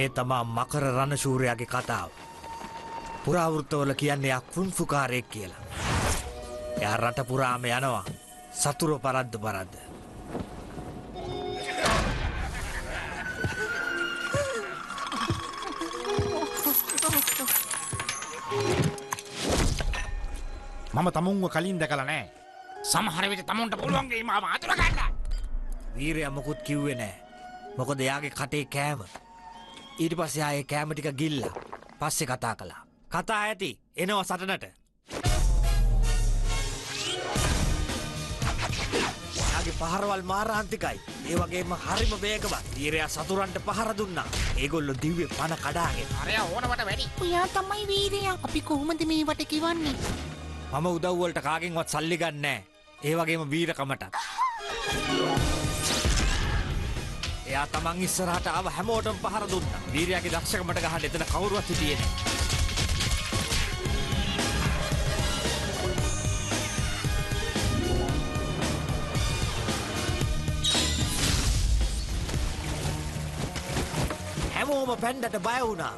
මේ තමා මකර රණශූරයාගේ කතාව. පුරාවෘත්තවල කියන්නේ අක්ෆුන්ෆුකාරයෙක් කියලා. එයා රට පුරාම යනවා සතුර පරද්ද පරද්ද. මම තමුන්ව කලින් දැකලා නෑ. සමහරවිට තමුන්ට පුළුවන්ගේ මාව අතුරගන්න. වීරය මොකුත් කිව්වේ නෑ. මොකද එයාගේ කටේ කෑම. ඊට පස්සේ ආයේ කෑම ටික ගිල්ලා. පස්සේ කතා කළා. කතා ඇති එනවා සටනට. එයාගේ පහරවල් මාරාන්තිකයි. ඒ වගේම හරිම වේගවත්. වීරයා සතුරන්ට පහර දුන්නා. ඒගොල්ලෝ දිව්වේ පන කඩාගෙන. අරය ඕනවට වැඩි. ඔයා තමයි වීරයා අපි කොහොමද මේවට කිවන්නේ මම උදව්වලට කාගෙන්වත් සල්ලි ගන්නෑ. ඒ වගේම වීරකමටත්. එයා තමන් ඉස්සරහට ආව හැමෝටම පහර දුන්න. වීරයාගේ දක්ෂකමට ගහන්න එතන කවුරුවත් හිටියේ නෑ. හැමෝම පැන්ඩට බය වුණා.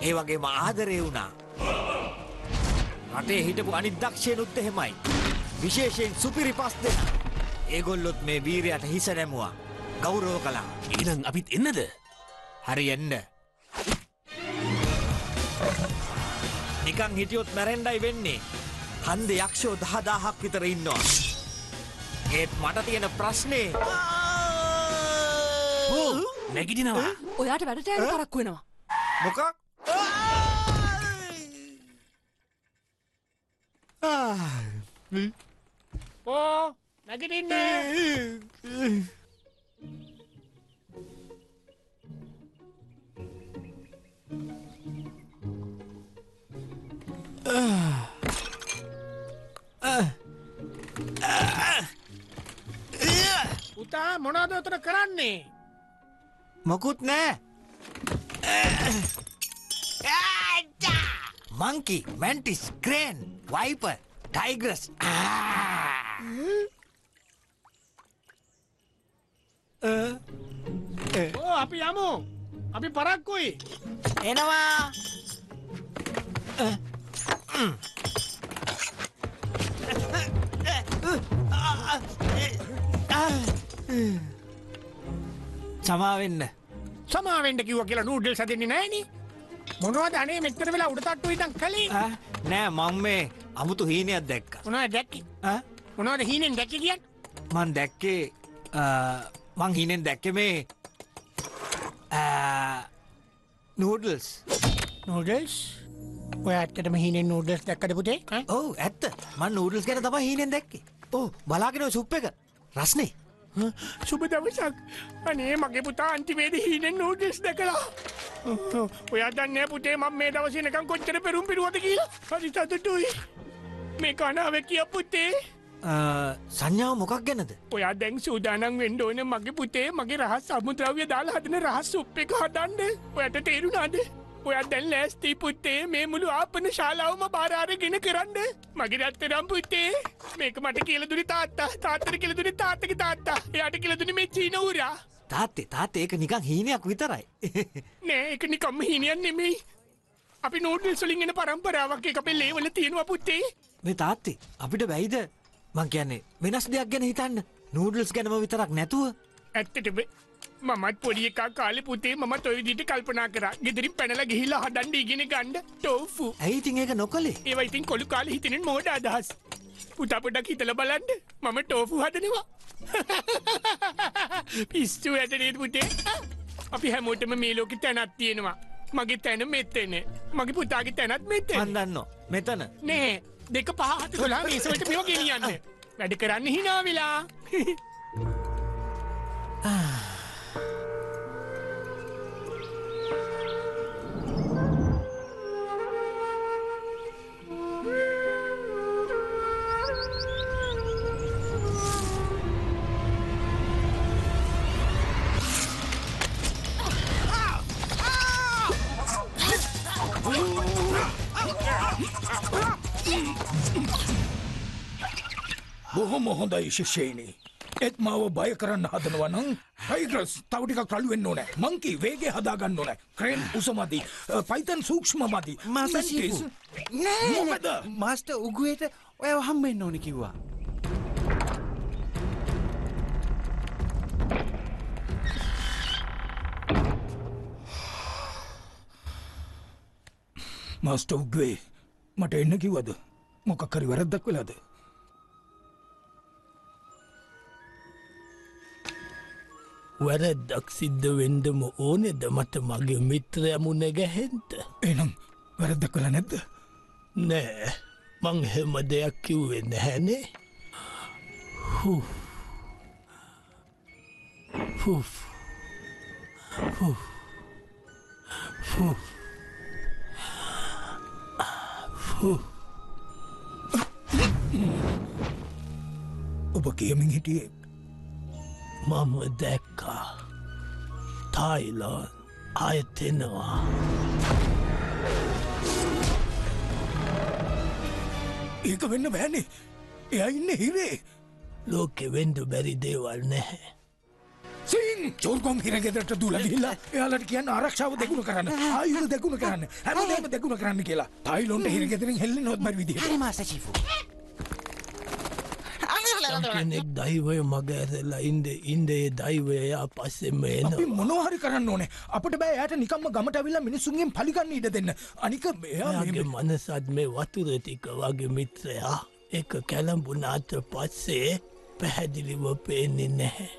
ඒ වගේම ආදරය වුණා. රටේ හිටපු අනිදක්ෂයනුත් එහෙමයි. විශේෂයෙන් සුපිරි පස් දෙෙන. ඒගොල්ලොත් මේ වීරයට හිස නැමුවා. ගෞරෝ කලා. ඊනං අපිත් එන්නද හරි එන්න. නිකං හිටියොත් මැරෙන්ඩයි වෙන්නේ. හන්ද යක්ෂෝ දහදාහක් විතර ඉන්නවා. ඒත් මට තියෙන ප්‍රශ්නේ නැගිටිනවා ඔයාට වැඩට යන කරක් වෙනවා මොකක් ඕ නැගිටින්න. පුතා මොනවද උතන කරන්නේ? මොකුත් නෑ monkey mantis crane viper tigress ඕ අපි යමු. අපි පරක්කුයි. එනවා සමාවෙන්න සමාවෙන්ට කිව්ව කියලා නූඩල් සදන්නේ නෑනේ. මොනවද අනේ මෙච්චර වෙලා උඩ තට්ටු ඉඳන් කලේ? නෑ මං මේ අමුතු හීනයක් දැක්ක මොනවද දැක්කේ? මොනවද හීනෙන් දැක්කේ කියන්නේ? මන් දැක්කේ මං හිනෙන් දැක්ක මේ නූඩල්ස් නූඩල්ස්? ඔය ඇත්තටම හීනෙන් නූඩල්ස් දැක්කද පුතේ? ඔව් ඇත්ත. මන් නූඩල්ස් ගැන තමයි හීනෙන් දැක්කේ. ඕ බලාගෙන ඔය සුප් එක. රස්නේ. සුබ දවසක්. අනේ මගේ පුතා අන්තිමේද හීනෙන් නූඩල්ස් දැකලා. ඔයා දන්නේ පුතේ මම මේ දවසේ නිකන් කොච්චර පෙරුම් පිරුවද කියලා. හරි සතුටුයි. මේ කනාව කිය පුතේ. සංඥාව මොකක් ගැනද? ඔයා දැන් සූදානම් වෙන්න ඕන මගේ පුතේ මගේ රහස් සමුද්‍රව්‍ය දාලා හදන රහස් සුප් එක හදන්න. ඔයාට තේරුණාද ඔයා දැන් ලෑස්ති පුත්තේ මේ මුළු ආපන ශාලාවම බාරාරගෙන කරන්න. මගේ රත්තරම් පුත්තේ මේක මට කියල දුනි තාත්තා. තාත්තර කියල දුනි තාත්තක තාත්තා. එයාට කියල දුනි මේ චීන උරා තාත්තේ තාත්තේ ඒක නිකං හීනයක් විතරයි. නෑ එක නිකම්ම හිනියන් නෙමෙයි. අපි නෝඩල් සුලින්ගෙන පරම්පරාවක්. එක අපේ ලේවල තියෙනවා පුත්තේ මේ තාත්තේ අපිට බැයිද? මං කියන්නේ වෙනස් දෙයක් ගැන හිතන්න. නූඩල්ස් ගැනම විතරක් නැතුව. ඇත්තටම මමත් පොඩි එකා කාලේ පුතේ මම ඔය විදිහට කල්පනා කරා. ගෙදරින් පැනලා ගිහිල්ලා හදන්න ඉගෙන ගන්න ටෝෆු. ඇයි ඉතින් ඒක නොකළේ ඒවා ඉතින් කොළු කාලේ හිතෙන මෝඩ අදහස්. පුතා පොඩ්ඩක් හිතලා බලන්න. මම ටෝෆු හදනවා. පිස්සු ඇටනේ පුතේ. අපි හැමෝටම මේ ලෝකෙ තැනක් තියෙනවා. මගේ තැන මෙතන. මගේ පුතාගේ තැනත් මෙතන. මන් දන්නෝ මෙතන නෑ දෙක පහට කොලා මේසවට මේවා ගෙනියන්න. වැඩ කරන්න හිනා වෙලා. බොහොම හොඳයි ශිෂ්‍යයිනි. එත් මාව බය කරන්න හදනවනම් හයිග්‍රස් තවටික කළුවෙන් ඕනෑ. මංකි වේගේ හදාගන්න ඕනෑ. ක්‍රේන් උසමදී පයිතන් සූක්ෂම මදී මාස්ටර් මොකද? මාස්ට උගුවයට ඔය හම්බෙන්න්න ඕනි කිව්වා. මස්ට උග්වේ මට එන්න කිව්වද? මොකක්කරි වැරද්දක් වෙලාද වැරැද්දක් සිද්ධ වෙන්ඩම ඕනෙද? මට මගේ මිත්‍රයමුණ ගැහෙන්ට. එනම් වැරද්දක් කළ නැද්ද? නෑ. මං හෙම දෙයක් කිව්වෙන්න හැනේ ඔබ කියමින් හිටියේ මම දැක්කා තායිලෝන් අයතෙනවා ඒක වෙන්න බෑනේ එය ඉන්න හිරේ ලෝකෙ වෙන්ඩු බැරි දේවල් නැහැ. සිං චෝර්ගොම් හිරගෙදට දුලගිල්ලා එයාලට කියන්න ආරක්ෂාව දෙකුණ කරන්න ආයුද දෙකුණ කරන්න හැමදේම දෙකුණ කරන්න කියලා තයිලොන්ට හිරගෙදරින් හෙල්ල නොත්බර විදිහ හරි මාස්ටර් චීෆු. කෙනෙක් දයිවය මග ඇරලා ඉන්ද ඉන්දේ දයිවයා පස්සෙම අපි එනවා. මොනහරි කරන්න ඕනේ අපට බෑ යට නිකම්ම ගමට ඇවිල්ලා මිනිසුන්ගෙන් පලිගන්න ඉඩ දෙන්න අනික එයාගේ මනසත් මේ වතුරටික වගේ මිත්‍රයා එක කැලම්බුනාට පස්සේ පැහැදිලිව පේන්නේ නැහැ.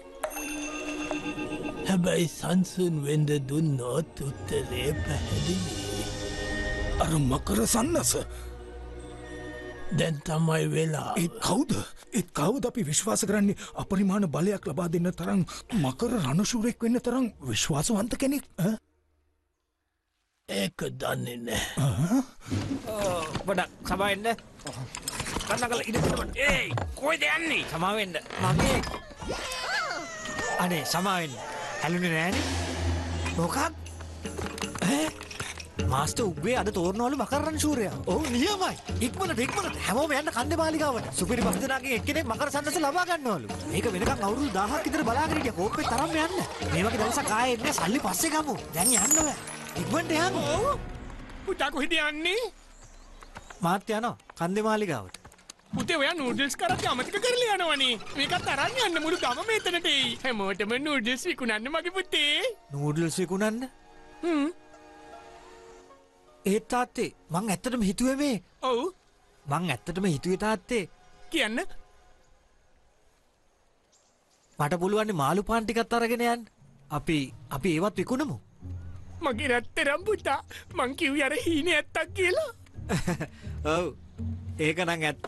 හැබැයි සංසුන් වෙන්ඩ දුන්නොත් උත්තරේ පැහැදිලි. අර මකර සන්නස දැන් තමයි වෙලා. ඒත් කවුද? ඒත් කවද අපි විශ්වාස කරන්නේ? අපරිමාණ බලයක් ලබා දෙන්න තරම් මකර රණශූරෙක් වෙන්න තරම් විශ්වාසවන්ත කෙනෙක් ඈ? ඒක දන්නේ නෑ. ගොඩක් සබයින්න කන්න කල ඉඩට ඒ කොයිද යන්නේ? සමාවෙන්න මගේ. අනේ සමාවෙන්න හැලුණ නෑන. මොකක් මාස්ට උබේ අද තෝරනවල මකරන්න ශූරය. ඕ නියමයි. ඉක්මට එක්මට හැමෝම යන්න කන්ද මාලිකාවට සුපිරි පස්දනගේ එක්කෙනෙක් මකර සන්නස ලබා ගන්නවලු. ඒක වෙනකම් අවුරුදු දහක් ඉතර බලාගරිට කෝප්පේ තරම් යන්න. මේ වගේ දවස කායෙන්න සල්ලි පස්සේ ගමු. දැන් යන්න ඔය. ඉක්මට යන්න. පුතා කොහෙද යන්නේ? මාත්‍ය යනවා. කන්දේ මාලිකාවට පුතේ ඔයා නූඩල්ස් කරත් අමතික කරලා යනවනේ. මේකත් අරන් යන්න මුළු ගම මෙතනට එයි හැමෝටම නූඩල්ස් විකුණන්න මගේ පුතේ. නූඩල්ස් විකුණන්න? හ්ම් ඒත් තාත්තේ මං ඇත්තටම හිතුවේ මේ. ඔව්. මං ඇත්තටම හිතුවේ තාත්තේ. කියන්න. මට පුළුවන් මාළු පාන්ටිකත් අරගෙන යන්න. අපි අපි ඒවත් විකුණමු. මගේ රත්තරම් පුතා මං කිව් අර හීනේ ඇත්තක් කියලා. ඔව්. ඒක නං ඇත්ත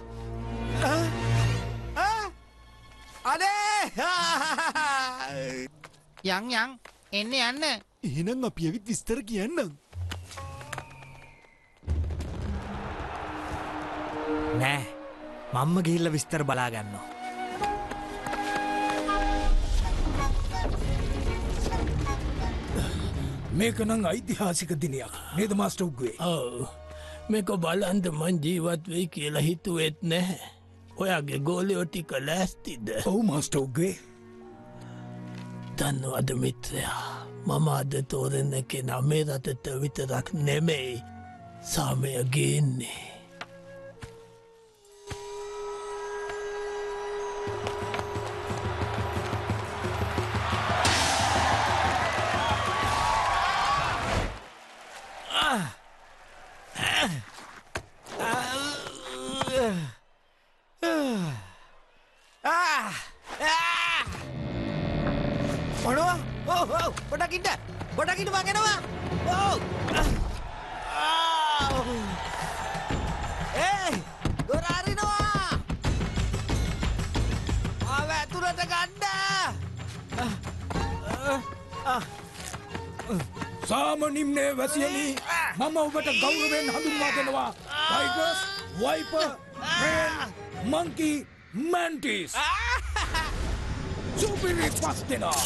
යං යං එන්න යන්න. එහෙනම් අපි ඇවිත් විස්තර කියන්නම් නෑ. මම්ම ගිහිල්ල විස්තර බලාගන්න. මේක නම් ඓතිහාසික දිනයක්. නේද මාස්ට උක්වේ ඔව්. මේක බලන්ද මං ජීවත් වෙයි කියලා හිතුවෙත් නැහැ. ඔයාගේ ගෝලයෝ ටික ලෑස්තිද? ඔවු මාස්ට උක්වේ දන්නවද මිත්‍රයා මම අද තෝරන්න කෙනා මේ රටට විතරක් නෙමෙයි සාමය ගේන්නේ. ඕ ඕ පොඩකින්ට පොඩකිට මගෙනවා ඕ ඒ දොරාරිනවා ආව ඇතුළට ගණ්ඩ සාමනිම්නේ වැසියනී මම ඔබට ගෞරවෙන් හඳුන්වා දෙනවා. Tigress viper monkey mantis. සුපිරි පස් දෙනා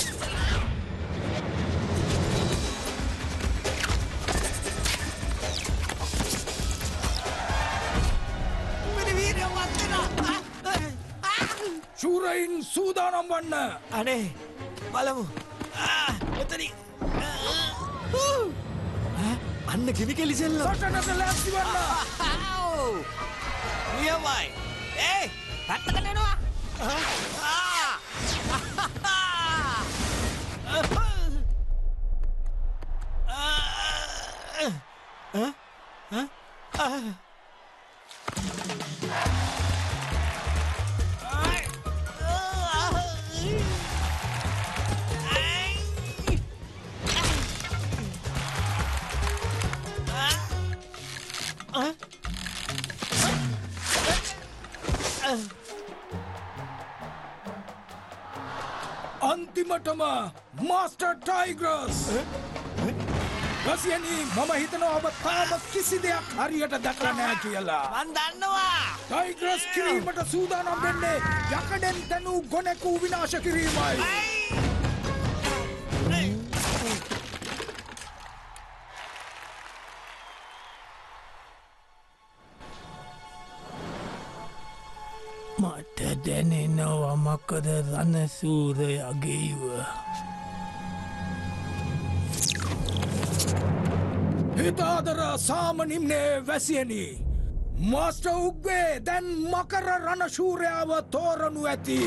ශූරයින් සූදානම් වන්න. අනේ බලමු. එතනි අන්න කිවි කෙලිසෙල්ල. සටනට ලැස්ති වන්න. නියමයි. ඒ පැත්තකටනවා අන්තිමටම මාස්ටර් ටයිග්‍රස් රසියනී මම හිතනවා ඔබ තාම කිසි දෙයක් හරියට දැකලා නෑ කියලා. මන් දන්නවා. ටයිග්‍රස් කිරීමට සූදානම් වෙන්නේ යකඩෙන් තැනූ ගොනෙකු විනාශ කිරීමයි මකද රණසූරයගේව. හිතාදර සාමනිම්නේ වැසියනී. මාස්ට උක්වේ දැන් මකර රණශූරයාව තෝරනු ඇති.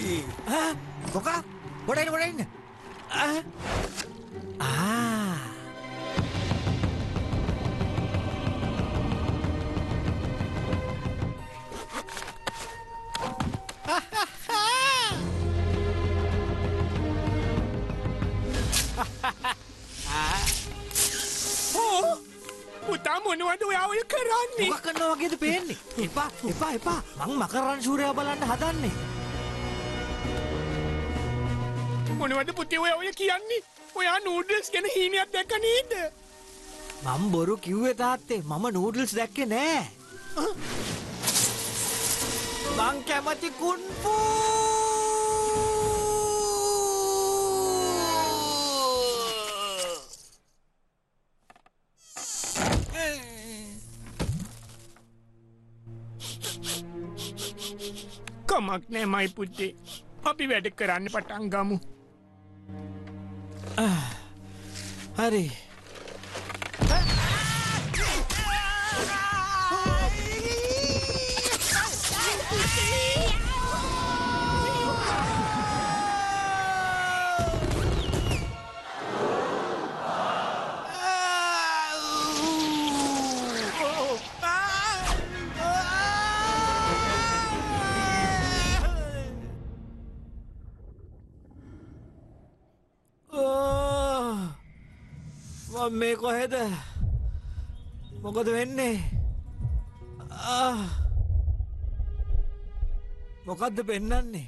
කොක? ගොඩයින්න ගොඩයින්න ආ පුතා මොනවද ඔයා ඔය කරන්නේ. මොකක් කරනවා වගේද පේන්නේ? එපා එපා එපා. මං මකරන් ශූරයා බලන්න හදන්නේ. මොනවද පුතේ ඔය ඔය කියන්නේ. ඔයා නූඩල්ස් ගැන හීනයක් දැක්ක නේද? මං බොරු කිව්වේ තාත්තේ. මම නූඩල්ස් දැක්කේ නෑ. මං කැමති කුන්පූ කමක් නෑ මයි පුද්දේ අපි වැඩ කරන්න පටන් ගමු. හරි. කොහෙද? මොකද වෙන්නේ? ආ. මොකක්ද පෙන්නන්නේ?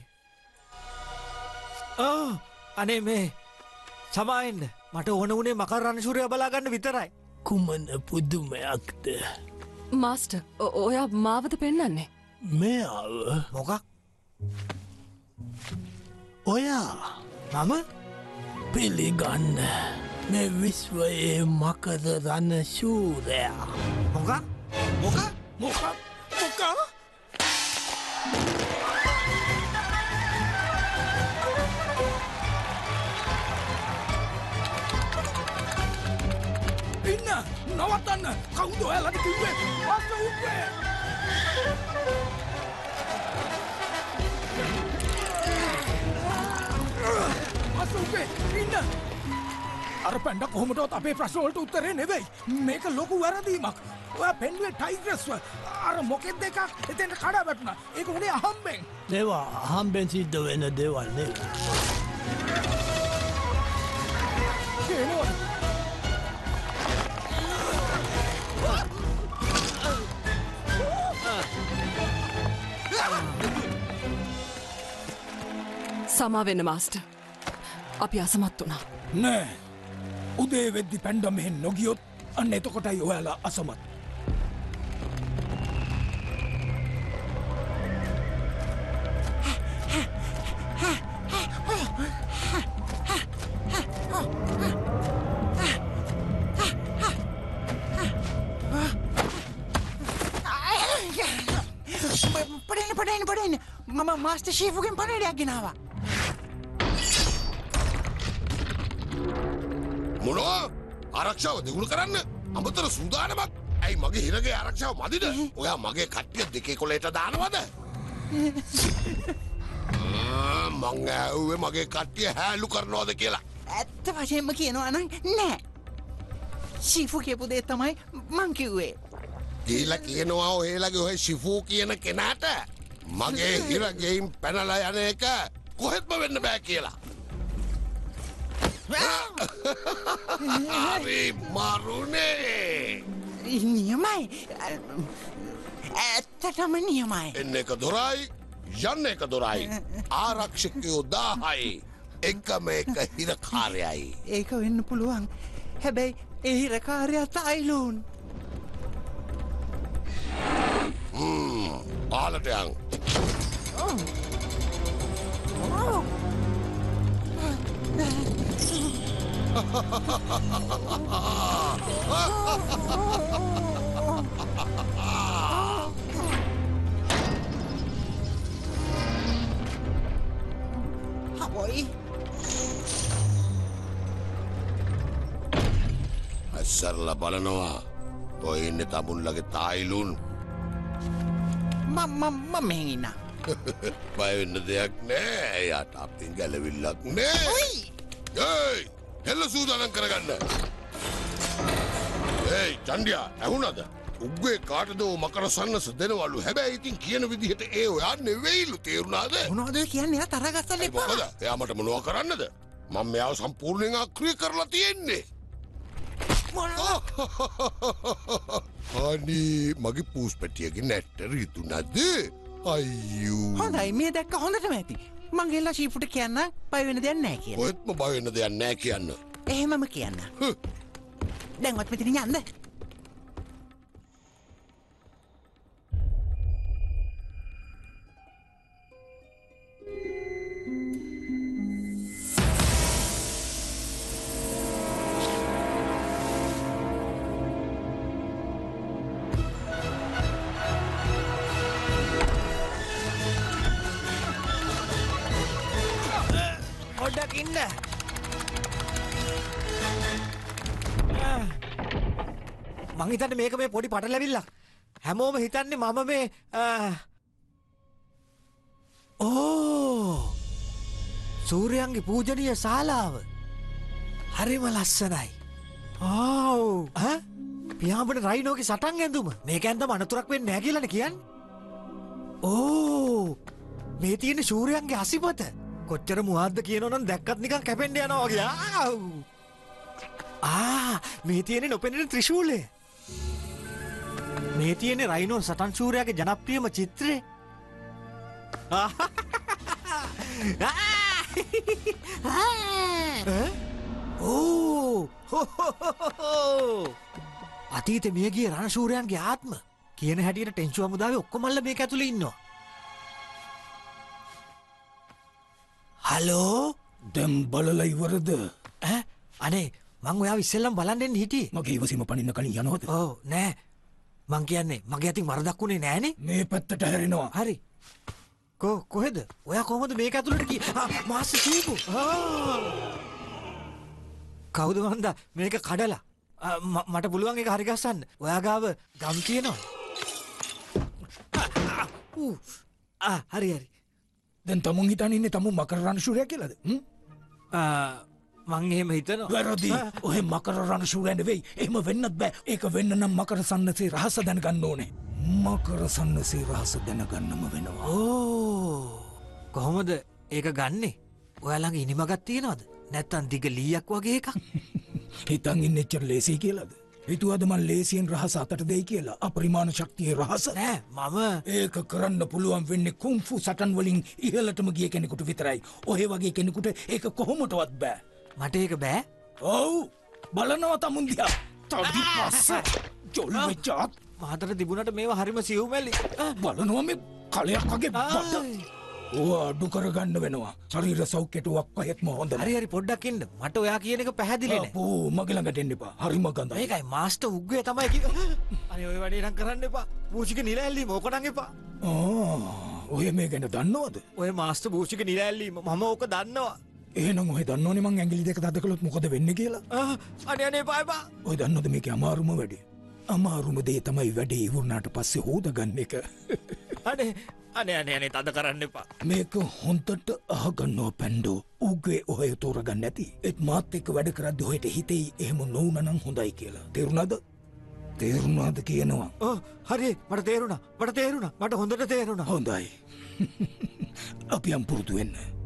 ආ, අනේ මේ සමායින්ද? මට ඕන වනේ මකරන්න ශුරය බලාගන්න විතරයි. කුමන පුදුමයක්ද? මාස්ට ඔයා මාවද පෙන්නන්නේ? මෙයාව? මොකක්? ඔයා මම? පිළිගන්න මෙ විශ්වයේ මකද රණ ශූරයා මොකක් මොකක් මොකක් මොකා ඉන්න නවත්තන්න කවුද ඔයාලට කිව්වේ මාස්ට උක්වේ මාස්ට උක්වේ ඉන්න අර පැන්ඩ කොහොමටත් අපේ ප්‍රශ්නවලට උත්තරේ නෙවෙයි. මේක ලොකු වැරදීමක්. ඔය පෙන්ුවේ ටයිග්‍රස්ව අර මොකෙත් දෙකක් එතෙන්ට කඩා වැටුණ. ඒක උනේ අහම්බෙන්. ඒවා අහම්බෙන් සිද්ධ වෙන දේවල්න්නේ. සමා වෙන්න මාස්ට. අපි අසමත් වුණා. නෑ උදේ වෙද්දි පැන්ඩ මෙහෙන් නොගියොත් අන්න එතකොටයි ඔයාලා අසමත්. පඩන්න පඩන්න පඩන්න. මම මාස්ට ශීපුගෙන් පණඩයක් ගෙනවා. ආරක්ෂාව දෙගුණ කරන්න. අමතර සූදානමක්. ඇයි මගේ හිරගේ ආරක්ෂාව මදිද? ඔයා මගේ කට්ටිය දෙකේ කොලේට දානවද? මං ඇව්වේ මගේ කට්ටිය හැලු කරනවාද කියලා. ඇත්ත වශයෙන්ම කියනවා නම් නෑ. ශීපු කියපු දේ තමයි මංකිව්වේ දීල කියනවා ඔහේලගේ ඔය ශිෆූ කියන කෙනාට මගේ හිරගෙයින් පැනලා යන එක කොහෙත්ම වෙන්න බෑ කියලා හරි මරුණේ. නියමයි. ඇත්තටම නියමයි. එන්න එක දොරයි යන්න එක දොරයි. ආරක්ෂකයෝ දාහයි. එකම එක හිරකාරයයි. ඒක වෙන්න පුළුවන්. හැබැයි එහිරකාරයත් අයිලූන් පාලටයන් හබොයි ඇස්සරල බලනවා. ඔය ඉන්න තමුන්ලගේ තායිලුන්. මම මෙහින්න බයවෙන්න දෙයක් නෑ. යට අපින් ගැලවිල්ලක් නෑ. ඒයි හෙල්ල සූදානන් කරගන්න. ඒයි චන්ඩියා ඇහුනද උක්ගේ කාටදෝ මකර සන්නස දෙනවලු? හැබැයි ඉතින් කියන විදිහට ඒ ඔයා නෙවෙයිලු තේරුණාද? මොනවද කියන්නේ? තරගස්සල ඇයි මොකද? එයාමට මොනවා කරන්නද? මං මෙයාව සම්පූර්ණයෙන් අක්‍රිය කරලා තියෙන්නේ. අනී මගේ පූස් පැටියගේ නැට්ට රිතු නද අයූ හොඳයි මේ දැක්ක හොඳටම ඇති මංගෙල්ලා ශීපුට කියන්න පයවෙන දෙයක් නෑ කිය ඔයත්ම බයවෙන්න දෙයක් නෑ කියන්න. එහෙමම කියන්න. දැන්වත් මෙතින යන්න පොඩ්ඩක් ඉන්න මංහිතට මේක මේ පොඩි පට ලැවිල්ලා හැමෝම හිතන්නේ මම මේ ඕ. සූරයන්ගේ පූජනීය ශාලාව. හරිම ලස්සනයි. ආව්. පියාඹට රයිනෝක සටන් ඇඳුම. මේක ඇන්දම අනතුරක් වෙන්න නැගිලන කියන්න. ඕ. මේ තියෙන ශූරයන්ගේ අසිපත කොච්චර මුහද්ද කියනවනම් දැක්කත් නිකන් කැපෙන්ඩ යනවාගේ ආව්. ආ මේ තියෙන නොපෙනෙන ත්‍රිශූලය. මේ තියෙන රයිනෝ සටන් ශූරයාගේ ජනප්‍රියම චිත්‍රය. ඕ අතීත මියගේ රණශූරයන්ගේ ආත්ම. කියන හැටියට ටෙන්චුව මුදාව ඔක්කොමල්ල මේ ඇතුළ ඉන්නවා හලෝ? දැම් බලල ඉවරද? අනේ මං ඔයා විස්සල්ලම් බලන්නෙන් හිටිය. මගේ ඉවසීම පනින්න කලින් යනොද ඕ නෑ. මං කියන්නේ මගේ ඇතින් වරදක් වුණේ නෑනේ. මේ පැත්තට හැරෙනවා. හරි. කෝ කොහෙද? ඔය කොහොමද මේක ඇතුළට කි මාස කීපු කවුද වන්ද මේක කඩලා. මට පුළුවන් එක හරිගස්සන්න ඔයා ගාව ගම්. ආ, හරි හරි දැන් තමුන් හිතන් ඉන්න තමු මකර රණශුරය කියලද? ම්? එහෙම හිතනවා. වැරදි. ඔය මකර රණශූරයන්ට වෙයි එහම වෙන්නත් බෑ. ඒක වෙන්න නම් මකර සන්නසේ රහස දැනගන්න ඕනේ. මකර සන්නසේ රහස දැනගන්නම වෙනවා. ඕ කොහොමද ඒක ගන්නේ? ඔයාළඟ ඉනිමගත් තියෙනවද? නැත්තන් දිග ලීයක් වගේ එකක්? හිතන් ඉන්න එච්චර ලේසි කියලද හිතුවදමන් ලේසියෙන් රහස අතට දෙයි කියලා? අපරිමාණ ශක්තිය රහස? නෑ මම. ඒක කරන්න පුළුවන් වෙන්න කුම්ෆු සටන් වලින් ඉහලටම ගිය කෙනෙකුට විතරයි. ඔහෙ වගේ කෙනෙකුට ඒක කොහොමටවත් බෑ. මට ඒක බෑ? ඔවු. බලනව තමුන්දියා තඩි පස්ස ජොල් වෙච්චාත්? මාතර තිබුණට මේ හරිම සිව්මැලි බලනවා මේ කලයක් වගේ බඩ ඕ අඩු කරගන්න වෙනවා. ශරීර සෞඛ්‍යටුවක් පහෙත්ම හොඳ. හරි හරි පොඩ්ඩක්කින්ද මට ඔයා කියන එක පැහැදිලින පෝ මගලඟට එන්න එපා. හරිම ගඳ ඒකයි මාස්ට උග්ගේ තමයි කිව අනි ඔය වඩේනම් කරන්න එපා. පූෂික නිලැල්ලි මෝකනං එපා. ඔය මේ ගැන දන්නවද? ඔය මාස්ට භූෂික නිලැල්ලීම මම ඕක දන්නවා. ඒනම් ඔහ දන්නවන මං ඇගිලි දෙක දද කළොත් මොකද වෙන්න කියලා? අනි අනේ පාපා ඔය දන්නද මේක අමාරුම වැඩේ? අමාරුම දේ තමයි වැඩේ ඉවරණට පස්සේ හෝදගන්න එක. අනේ අනේ අනේ අනේ තද කරන්න එපා. මේක හොන්තට අහගන්නවා පැන්ඩෝ. උගේ ඔහය තෝරගන්න ඇති. එත් මාත් එක්ක වැඩ කරද්දි හොයට හිතෙයි එහෙම නොවනනම් හොඳයි කියලා. තෙරුණද? තේරුණාද කියනවා. ඕ හරි. මට තේරුණ. මට තේරුණ. මට හොඳට තේරුණ. හොඳයි. අපි යම් පුරුදු වෙන්න. අපි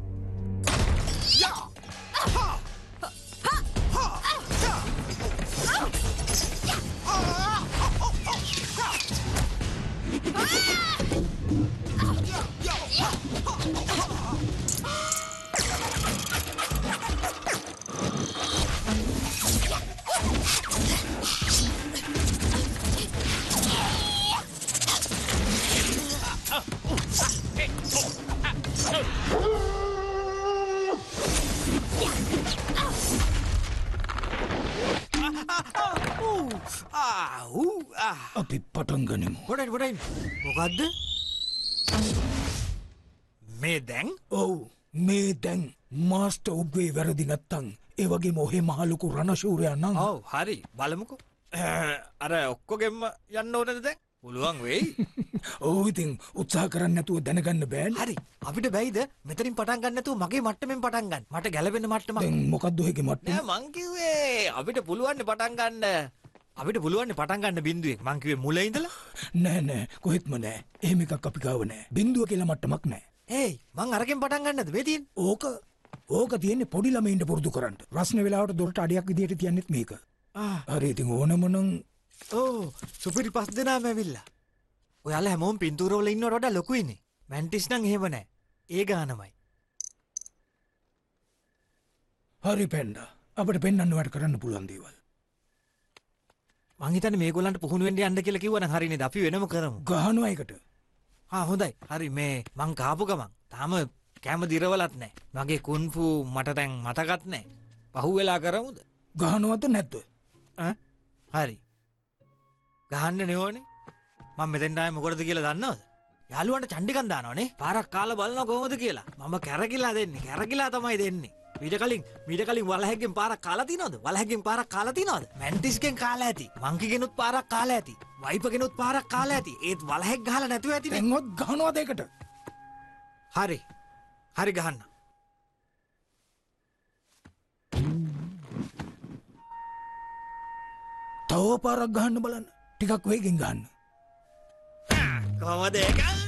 ගොඩයි මොකක්ද මේ දැන්? ඔවු. මේ දැන් මාස්ට ඔබ්වේ වැරදි නැත්තං. ඒවගේ මොහේ මහලුකු රණශූරයන් නම්. ඔව හරි. බලමුකු. අර ඔක්කොගෙම්ම යන්න ඕනද දැන්? පුළුවන් වෙයි. ඕවිතින් උත්සා කරන්න ඇතුව දැනගන්න බෑන්. හරි. අපිට බැයිද? මෙතරින් පටන් ගන්නතු මගේ මට්ටමෙන් පටන් ගන්න. මට ගැලපෙන මට්ටම මොකක්දොහක මට නෑ මංකිවේ අපිට පුළුවන්න පටන් ගන්න අපිට පුළුවන් පටන් ගන්න බින්දුවෙක් මංකිවේ මුල ඉඳලා? නෑ නෑ. කොහෙත්ම නෑ. එහෙම එකක් අපිකාව නෑ. බින්දුව කියලා මට්ටමක් නෑ. ඒයි මං අරකෙන් පටන් ගන්නද? වෙතින් ඕක ඕක තියන්නේ පොඩි ළමයින්ට පුරුදු කරන්න. ප්‍රශ්න වෙලාවට දොරට අඩියක් විදියට තියන්නෙත් මේක. හරි ඉතින් ඕනමනං ඕ සුපිරි පස් දෙනාම ඇවිල්ලා. ඔයාල හැමෝම් පින්තුරවල ඉන්න රොඩ ලොකුයිනේ මැන්ටිස් නං හෙම නෑ. ඒ ගානමයි. හරි පැන්ඩ. අපට පෙන්න්න වැට කරන්න පුළන්දේවල් මංහිතන මේ ගොලන්ට පුහුණුවෙන්ට අන්න කියල කිවන හරිනි අපි වෙනම කරමු. ගහනුවයකට හොඳයි. හරි මේ මං කාපු ගමන්. තාම කෑම දිරවලත් නෑ. මගේ කුන්පු මට තැන් මතකත් නෑ. පහු වෙලා කරමුද ගහනුවත නැත්ත හරි. ගහන්න නෙවෝනේ. මං මෙතෙන්ටය මොකොටද කියලා දන්නවද? යාලුවන්ට චණ්ඩිකන්දානනේ පාරක් කාල බලන්න කොහොමද කියලා. මම කැරකිලා දෙන්නේ. කැරකිලා තමයි දෙන්නේ මීට කලින් මීට කලින් වලහැගෙන් පාරක් කාලතිනොද වලහැගෙන් පාරක් කාලතිනොද මැන්ටිස්ගෙන් කාල ඇති මංකිගෙනුත් පාරක් කාල ඇති වයිපගෙනුත් පාරක් කාල ඇති. ඒත් වලහැක් ගහල නැතුව ඇති එොත් ගහනවාදකට හරි. හරි ගහන්න. තව පාරක් ගහන්න බලන්න. ටිකක් වේගෙන් ගන්න කොහොමද ඒක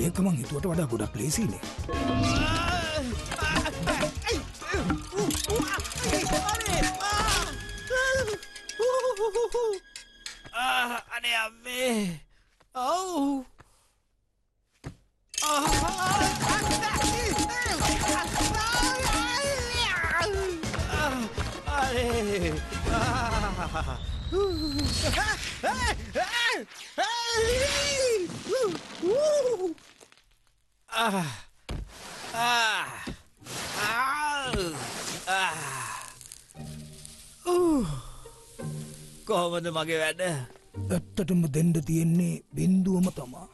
ඒකමං හිතුවට වඩා ගොඩක් ලේසිනේ අනේ අම්මේ. ඔව් කොහොමද මගේ වැඩ ඇත්තටම දෙන්ඩ තියෙන්නේ බින්දුවම තමා.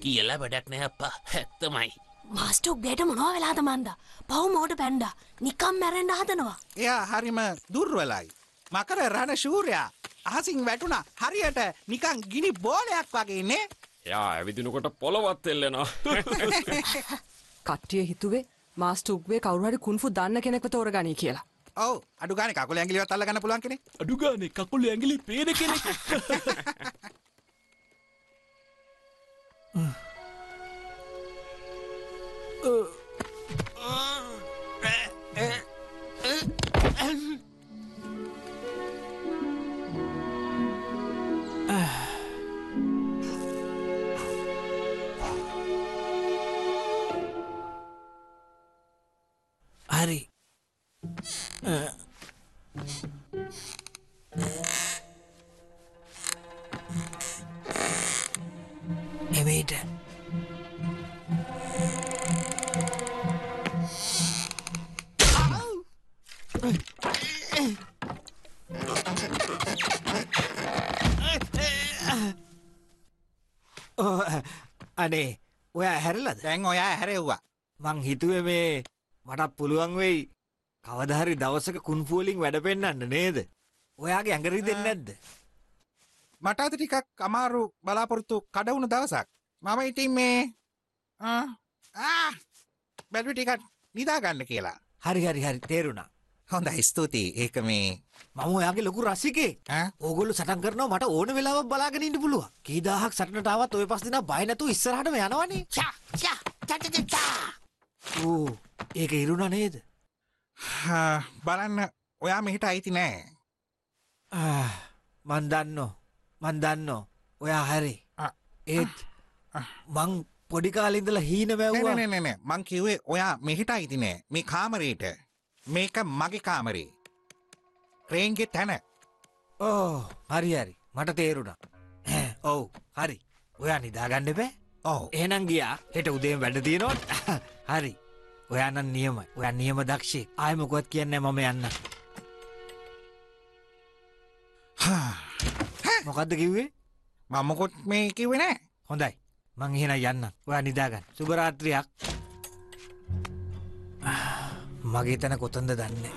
කියලා වැඩක් නෑ අප්පා. හැත්තමයි මාස්ටෝක් ගේට මොනව වෙලාද මන්ද? පව් මෝට පැන්ඩ නිකම් මැරෙන්ඩ හදනවා. එයා හරිම දුර්වලයි. මකර රණ ශූරයා අහසින් වැටුණ. හරියට නිකං ගිනි බෝලයක් වගේන්නේ යා ඇවිදිනකොට පොළොවත් එල්ලෙනවා. කට්ටිය හිතුවේ මාස්ට උක්වේ කවරුහරි කුන්ෆු දන්න කෙනෙක්ව තෝරගනී කියලා. ඔව අඩුගාන කකුල ඇගිලිවත් අල්ලගන්න පුළුවන් කෙනෙක්? අඩුගානේ කකුල ඇඟිලි පේන කෙනෙක්. හරි එමේට අනේ ඔයා හැරලද දැන් ඔයා හැරෙව්වා මං හිතුවේ මේ මටත් පුළුවන් වෙයි කවදහරි දවසක කුන්පුවලින් වැඩ පෙන්න්න නේද? ඔයාගේ ඇඟරි දෙන්න නැද්ද? මට අද ටිකක් අමාරු බලාපොරොත්තු කඩවුණු දවසක්. මම ඉතින් මේ බැලි ටිකත් නිදාගන්න කියලා. හරි හරි හරි තේරුණා. හොඳ ස්තුතියි. ඒක මේ මම ඔයාගේ ලොකු රසිකේ ඕගොල්ලු සටන් කරනවා මට ඕන වෙලාවක් බලාගෙන ඉන්න පුළුවන්. කීදාහක් සටනටාවත් ඔය පස් දිනා බය නැතුව ඉස්සරහටම යනවනේ. චා චා චා ඕ ඒක ඉරුණා නේද බලන්න ඔයා මෙහිට අයිති නෑ. මන් දන්නෝ මන් දන්නෝ. ඔයා හරි. ඒත් මං පොඩිකාලින්දල හීන වැැව්වා. නෑ මං කිව්වේ ඔයා මෙහිට අයිති නෑ. මේ කාමරයට මේක මගේ කාමරේ. ක්‍රේන්ගේ තැන. ඕ හරි හරි. මට තේරුණා. ඔව් හරි. ඔයා නිදාගන්න බෑ. ඔව. එහෙනම් ගියා. හෙට උදේම වැඩ තියෙනවට හරි ඔයානන් නියමයි. ඔය නියම දක්ෂේ ආයමකොත් කියන්න මම යන්න. මොකක්ද කිව්වේ? මමකොත් මේ කිවෙන හොඳයි. මං එහෙන යන්න. ඔයා නිදාගන්න. සුභරාත්‍රයක් මගේ තැන කොතන්ද දන්නේ?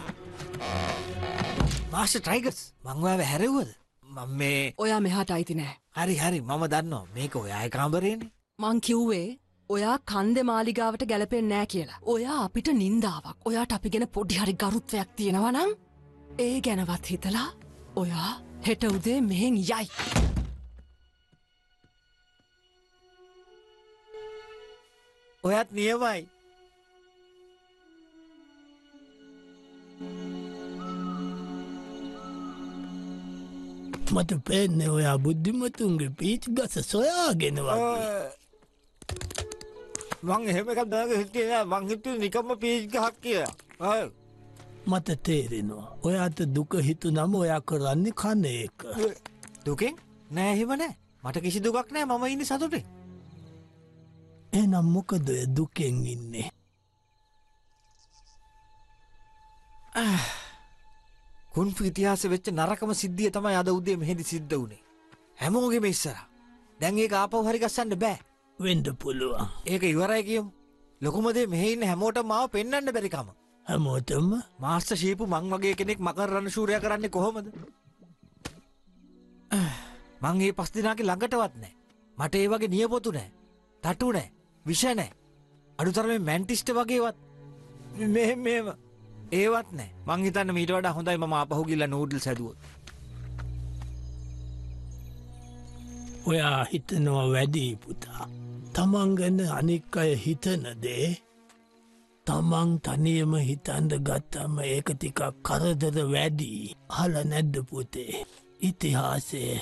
මාෂ ට්‍රයිගස් මංවාව හැරව්වද? මං මේ ඔයා මෙහාට අයිති නෑ. හරි හරි. මම දන්නවා. මේක ඔයාය කාම්බරේනේ මං කිව්වේ ඔයා කන්දෙ මාලිගාවට ගැලපෙන් නෑ කියලා. ඔයා අපිට නින්දාවක් ඔයාට අපි ගෙන පොඩි හරි ගරුත්වයක් තියෙනවනම් ඒ ගැනවත් හිතලා ඔයා හෙට උදේ මෙහෙන් යයි. ඔයත් නියමයි මට පෙන්නේ ඔයා බුද්ධිමතුන්ගේ පීච් ගස සොයාගෙන වගේ. මං එහෙම එකක් දක හිටිය මං හිතු නිකම්ම පීජ් ගහක් කිය මට තේරෙනවා. ඔයාට දුක හිතු නම ඔයා කරන්නේ කන්න ඒක. දුකෙන් නෑහෙම නෑ මට කිසි දුකක් නෑ මම ඉන්න සතුටේ එනම් මොකද දුකෙන් ඉන්නේ. කුන්පු ඉතිහාස වෙච්ච නරකම සිද්ධිය තමයි අද උදේ මෙහෙදි සිද්ධ වුණේ හැමෝගෙම ඉස්සර දැන් ඒක ආපහු හරි ගස්සන්න බෑ වෙන්ඩ පුළුවන්. ඒක ඉවරයි කියමු. ලොකුමදේ මෙහෙඉන්න හැමෝට මාව පෙන්වන්න බැරිකම හැමෝටම? මාස්ට ශීපු මං වගේ කෙනෙක් මකරන්න ශූරය කරන්නේ කොහොමද? මං ඒ පස් දිනාගේ ළඟටවත් නෑ. මට ඒ වගේ නියපොතු නෑ. තටු නෑ. විෂ නෑ. අඩුතරම මැන්ටිස්ට වගේවත්. මෙ මේම. ඒවත් නෑ. මංහිතන්න මීට වඩ හොඳයි ම අපහුගිල්ල නූඩල් සැදුව ඔයා හිතනවා වැඩී පුතා. තමන් ගැන අනික් අය හිතන දේ තමන් තනියම හිතන්ඩ ගත්තම ඒක ටිකක් කරදර වැඩී හල නැද්ද පුතේ. ඉතිහාසේ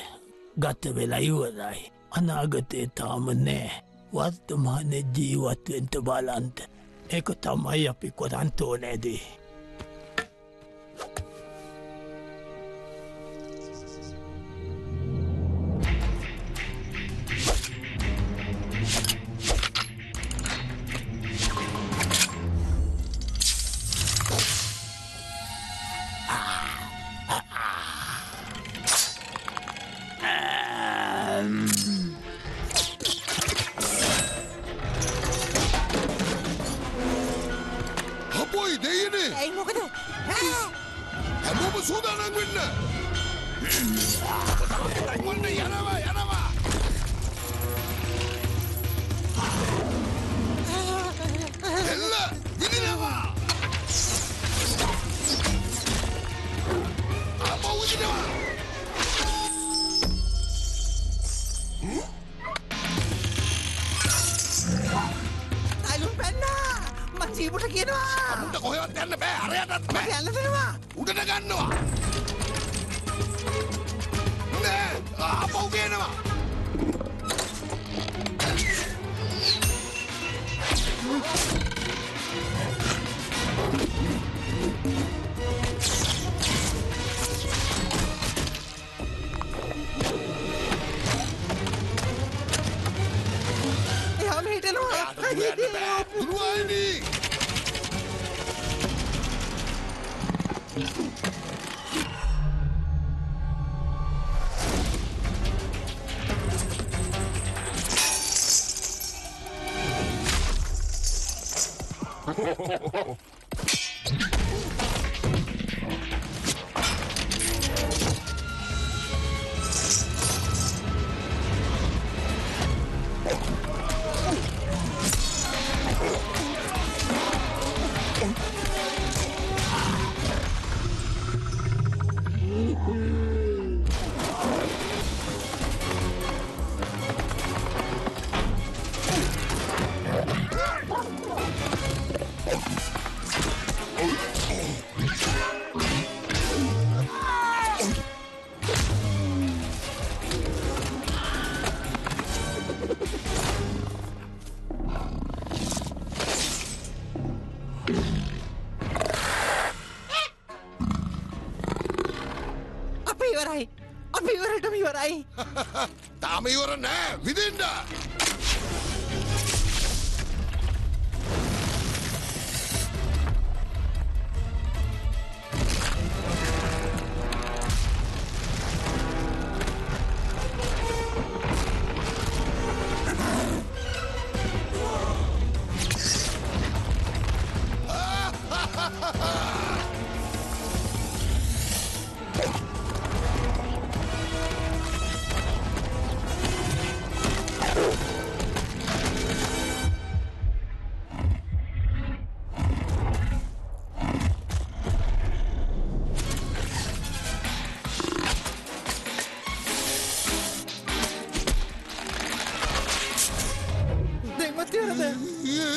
ගත වෙලා ඉවරයි. අනාගතේ තාම නෑ. වර්තමාන ජීවත්වෙන්ට බලන්ට. ඒක තමයි අපි කොරන්තෝ නැදී. සූදානම් වෙන්න ඔන්න යනවා යනවා එල්ල විදිනවා ආපහු විදිනවා උන්ට කොහෙවත් යන්න බෑ. අරයටත් බෑ. යන්න දෙනවා. උඩට ගන්නවා. නෑ ආපහු ගේනවා. එයාම හිටනවා දුරුවයිනී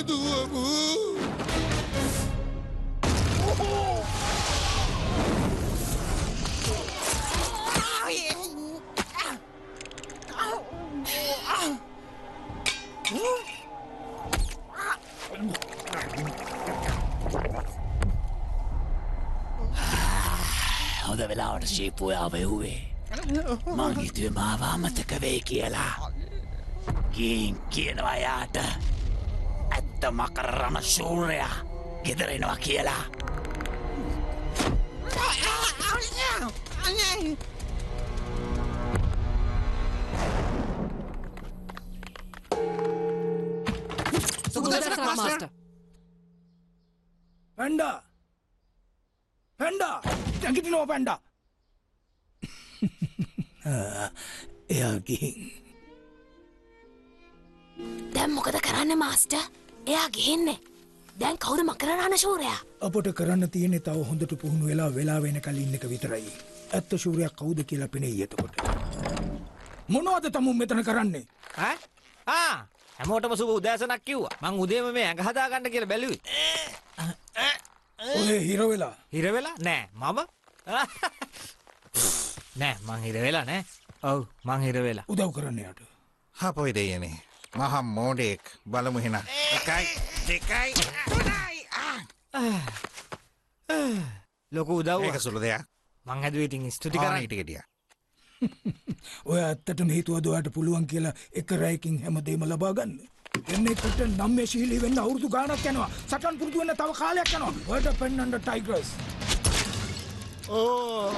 යදුවමු හොඳ වෙලාවට ශීපුයා වෙව්වේ මං හිතුවේ මාව අමතක වෙයි කියලා. ගින් කියනවා යාට. ඇත්ත මකරරණ ශූරයා ගෙදරෙනවා කියලා. මාස්ටර් පැන්ඩා පැන්ඩා නැගිටිනෝ පැන්ඩා එයා ගිහින්. දැම් මොකද කරන්න මාස්ට එයා ගිහින්නේ. දැන් කවුද මකරරණ ශූරයා? අපට කරන්න තියෙනෙ තව හොඳට පුහුණු වෙලා වෙලා වෙන කලින් එක විතරයි. ඇත්ත ශූරයක් කවුද කියලා පෙනෙයි එතකොට. මොනවද තමුන් මෙතන කරන්නේ. ඈ? ආ හැමෝටම සුබ උදෑසනක් කිව්වා. මං උදේම මේ ඇඟ හදාගන්න කියලා බැලුවේ. ඔය හිරවෙලා. හිර වෙලා නෑ. මම? නෑ මං හිර වෙලා නෑ. ඔව් මං හිර වෙලා උදව් කරන්න යට. හපොයි දෙයනේ මහම් මෝඩෙක් බලමු හෙන එකයි දෙකයි ලොකු උදව් ඒක සුළු දෙයක්. මං හැදුවේ ඉතින් ස්තුති කරන්න. ටිකටිය ඔය ඇත්තටම හිතුවදවාට පුළුවන් කියලා එක රැයකින් හැමදේම ලබාගන්න. එන්නෙකට නම්ම ශීලී වෙන්න අවුරදු ගානක් යනවා. සටන් පුරදුවන්න තව කාලයක් යනවා. ඔයට පෙන්න්නට ටයිග්‍රස්. ඕ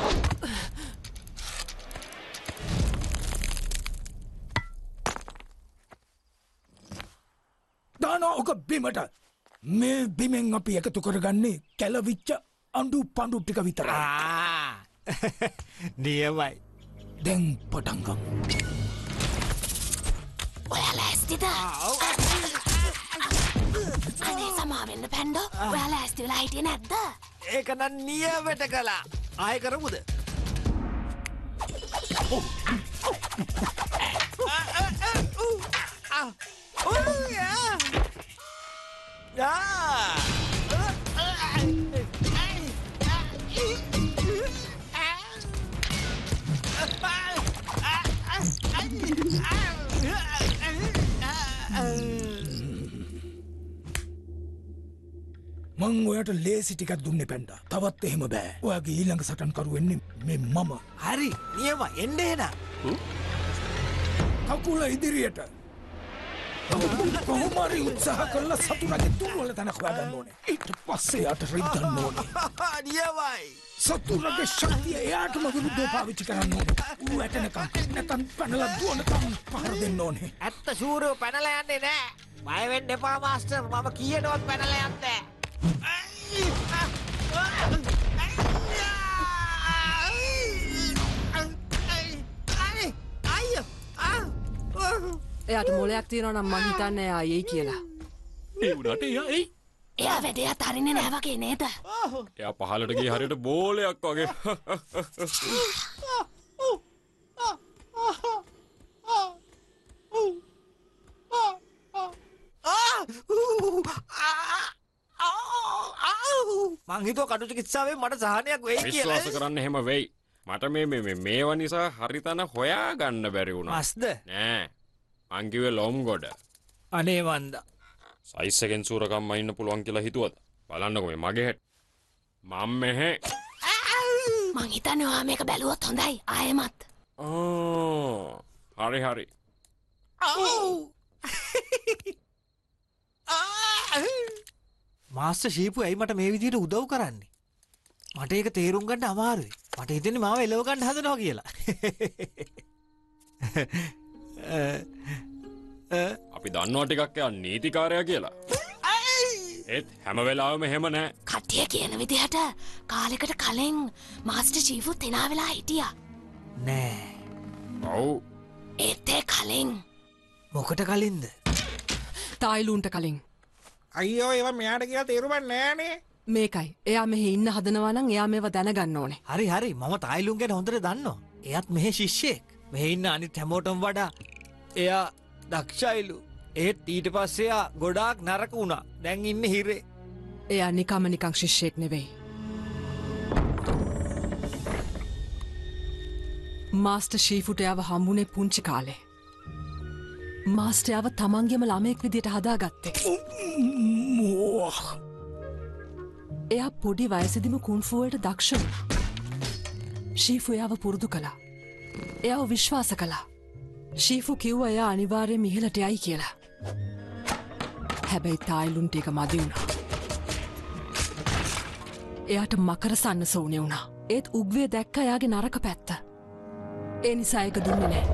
දානවා ඕක බිමට. මේ බිමෙන් අපි එකතු කරගන්නේ කැලවිච්ච අන්ඩු පණ්ඩු ටික විතර නියමයි. දැන් පටන්ගම් ඔයාල ඇස්තිද? අනේ සමාවෙන්න පැන්ඩෝ ඔයාල ඇස්ති වෙලා හිටිය නැද්ද? ඒකන නියමට කලා ආය කරමුද මං ඔයට ලේසි ටිකක් දුන්න පැන්ඩ. තවත් එහෙම බෑ. ඔයාගේ ඊළඟ සටන්කරු වෙන්නේ මේ මම. හරි නියම එන්ඩ එන කකුල ඉදිරියට කොහොමරි උත්සාහ කරලා සතුරගේ තුන්වල තැනක් වෑගන්න ඕනේ. ඊට පස්සේ යට රිද්දන්න ඕනේ. නියමයි සතුරගේ ශක්තිය එයාටම විරුද්ධව පාවිච්චි කරන්න ඕනේ. ඌ ඇටනකම් නැතන් පැනලා දුවනකම් පහර දෙන්න ඕනේ. ඇත්ත සූරෝ පැනල යන්නේ නෑ බයවෙන්න එපා මාස්ටර්. මම කියනවත් පැනල යන්න එයාට මොලයක් තියෙනවා නම් මං හිතන්නේ එයා යයි කියලා. ඒ වුණට එයා එයි. එයා වැඩේ අතරින්නේ නෑ වගේ නේද? එයා පහලට ගිය හරියට බෝලයක් වගේ. මංහිතෝ කටු චිකිත්සාාවේ මට සහනයක් වෙයි කියලා. විශ්වාස කරන්න එහෙම වෙයි. මට මේ මේ මේවා නිසා හරිතන හොයා ගන්න බැරි වුණ. මස්ද? නෑ අංකිවේ ලොම් ගොඩ. අනේ වන්ද. සයිස්සකෙන් සූරකම් අයින්න පුළුවන් කියලා හිතුවද? බලන්නකො මේ මගේ හැට. මං මෙහෙ. මං හිතනවා මේක බැලුවොත් හොඳයි. ආයමත්. හරි හරි. මාස්ට ශීපු ඇයි මට මේ විදියට උදව් කරන්නේ? මට ඒක තේරුම් ගන්න අමාරුයි. මට හිතෙන්නේ මාව එලවගන්න හදනවා කියලා අපි දන්නවා ටිකක් එයා නීතිකාරය කියලා. ඒත් හැම වෙලාවම එහෙම නෑ කට්ටිය කියන විදිහට කාලෙකට කලින් මාස්ට චීෆුත් එනා වෙලා හිටිය. නෑ. ඔව්. ඒත්තේ කලින්. මොකට කලින්ද? තායිලූන්ට කලින්. අයියෝ ඒව මෙයාට කියලා තේරුමක් නෑනේ. මේකයි. එයා මෙහෙ ඉන්න හදනවනම් එයා මේව දැනගන්න ඕනේ. හරි හරි. මම තායිලුන් ගැන හොඳට දන්නවා. එයත් මෙහෙ ශිෂ්‍යයෙක් මෙහෙ ඉන්න අනිත් හැමෝටම වඩා එයා දක්ෂයිලු. ඒත් ඊට පස්සෙයා ගොඩාක් නරක වුණා. දැන් ඉන්න හිරේ. එයා නිකම නිකං ශිෂ්‍යයෙක් නෙවෙයි. මාස්ට ශීෆුටයාව හම්බුනේ පුංචි කාලේ. මාස්ටයාව තමන්ගෙම ළමෙක් විදිට හදාගත්තේ. එයා පොඩි වයසිදිම කුන්ෆුවලට දක්ෂ ශීෆු එයාව පුරුදු කළා. එයාව විශ්වාස කළා ශීෆු කිව්ව එයා අනිවාර්ය මිහිලට යයි කියලා. හැබැයි තායිලුන්ට එක මදි වුණා. එයාට මකර සන්න සෝනය වුණා. ඒත් උග්වේ දැක්ක එයාගේ නරක පැත්ත. ඒ නිසා එක දුන්න නෑ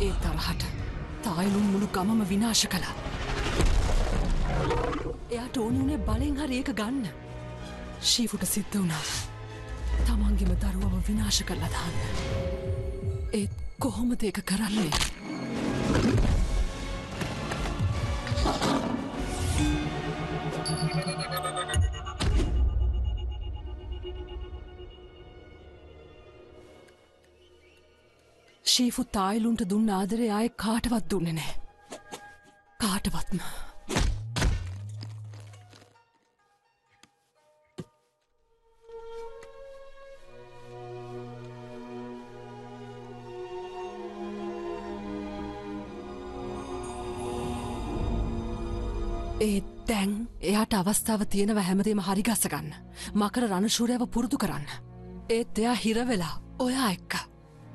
ඒ තරහට තායිලුන් මුළු ගමම විනාශ කළා. එයාට ඕනිුනේ බලෙන් හරි ඒක ගන්න. ශීෆුට සිද්ධ වුණා. තමන්ගෙම දරුවම විනාශ කරලා දාන්න. ඒත් කොහොමද ඒක කරන්නේ? ශීෆු තායිලුන්ට දුන්න ආදරේ ආය කාටවත් දුන්න නෑ කාටවත්ම. ඒ දැන් එයාට අවස්ථාව තියෙනව හැමදේම හරිගස්ස ගන්න. මකර රණශූරයව පුරුදු කරන්න. ඒත් එයා හිරවෙලා ඔයා එක්ක.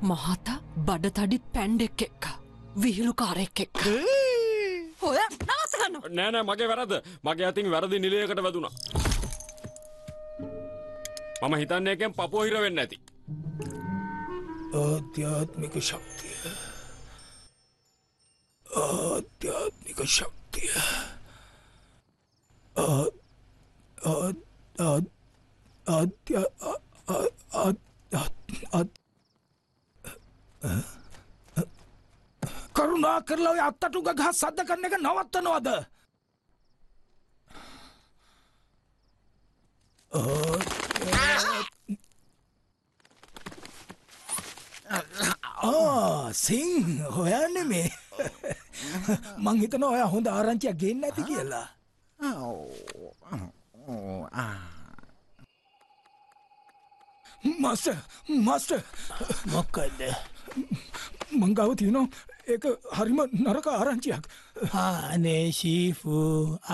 මහතා බඩ තඩි පැන්්ඩෙක් එක්ක. විහිළු කාරෙක් එක්ක. ඔය නවත්තගන්න නෑනෑ මගේ වැරද මගේ අතින් වැරදි නිලයකට වැදුනා මම හිතන්නේ එකෙන් පපෝහිර වෙන්න ඇති ආධ්‍යාත්මික ශක්තිය ආධ්‍යාත්මික ශක්තිය කරුණා කරලා ඔය අත්තටුග ගහ සද්ද කරන එක නවත්තනවද? ආ සිං හොයන්නේ මේ මං හිතනවා ඔයා හොඳ ආරංචියක් ගේන්න ඇති කියලා. මස්ට මස්ට මොක්කද මංගාව තියනවා ඒක හරිම නරක ආරංචියක්. ආනේ ශීෆු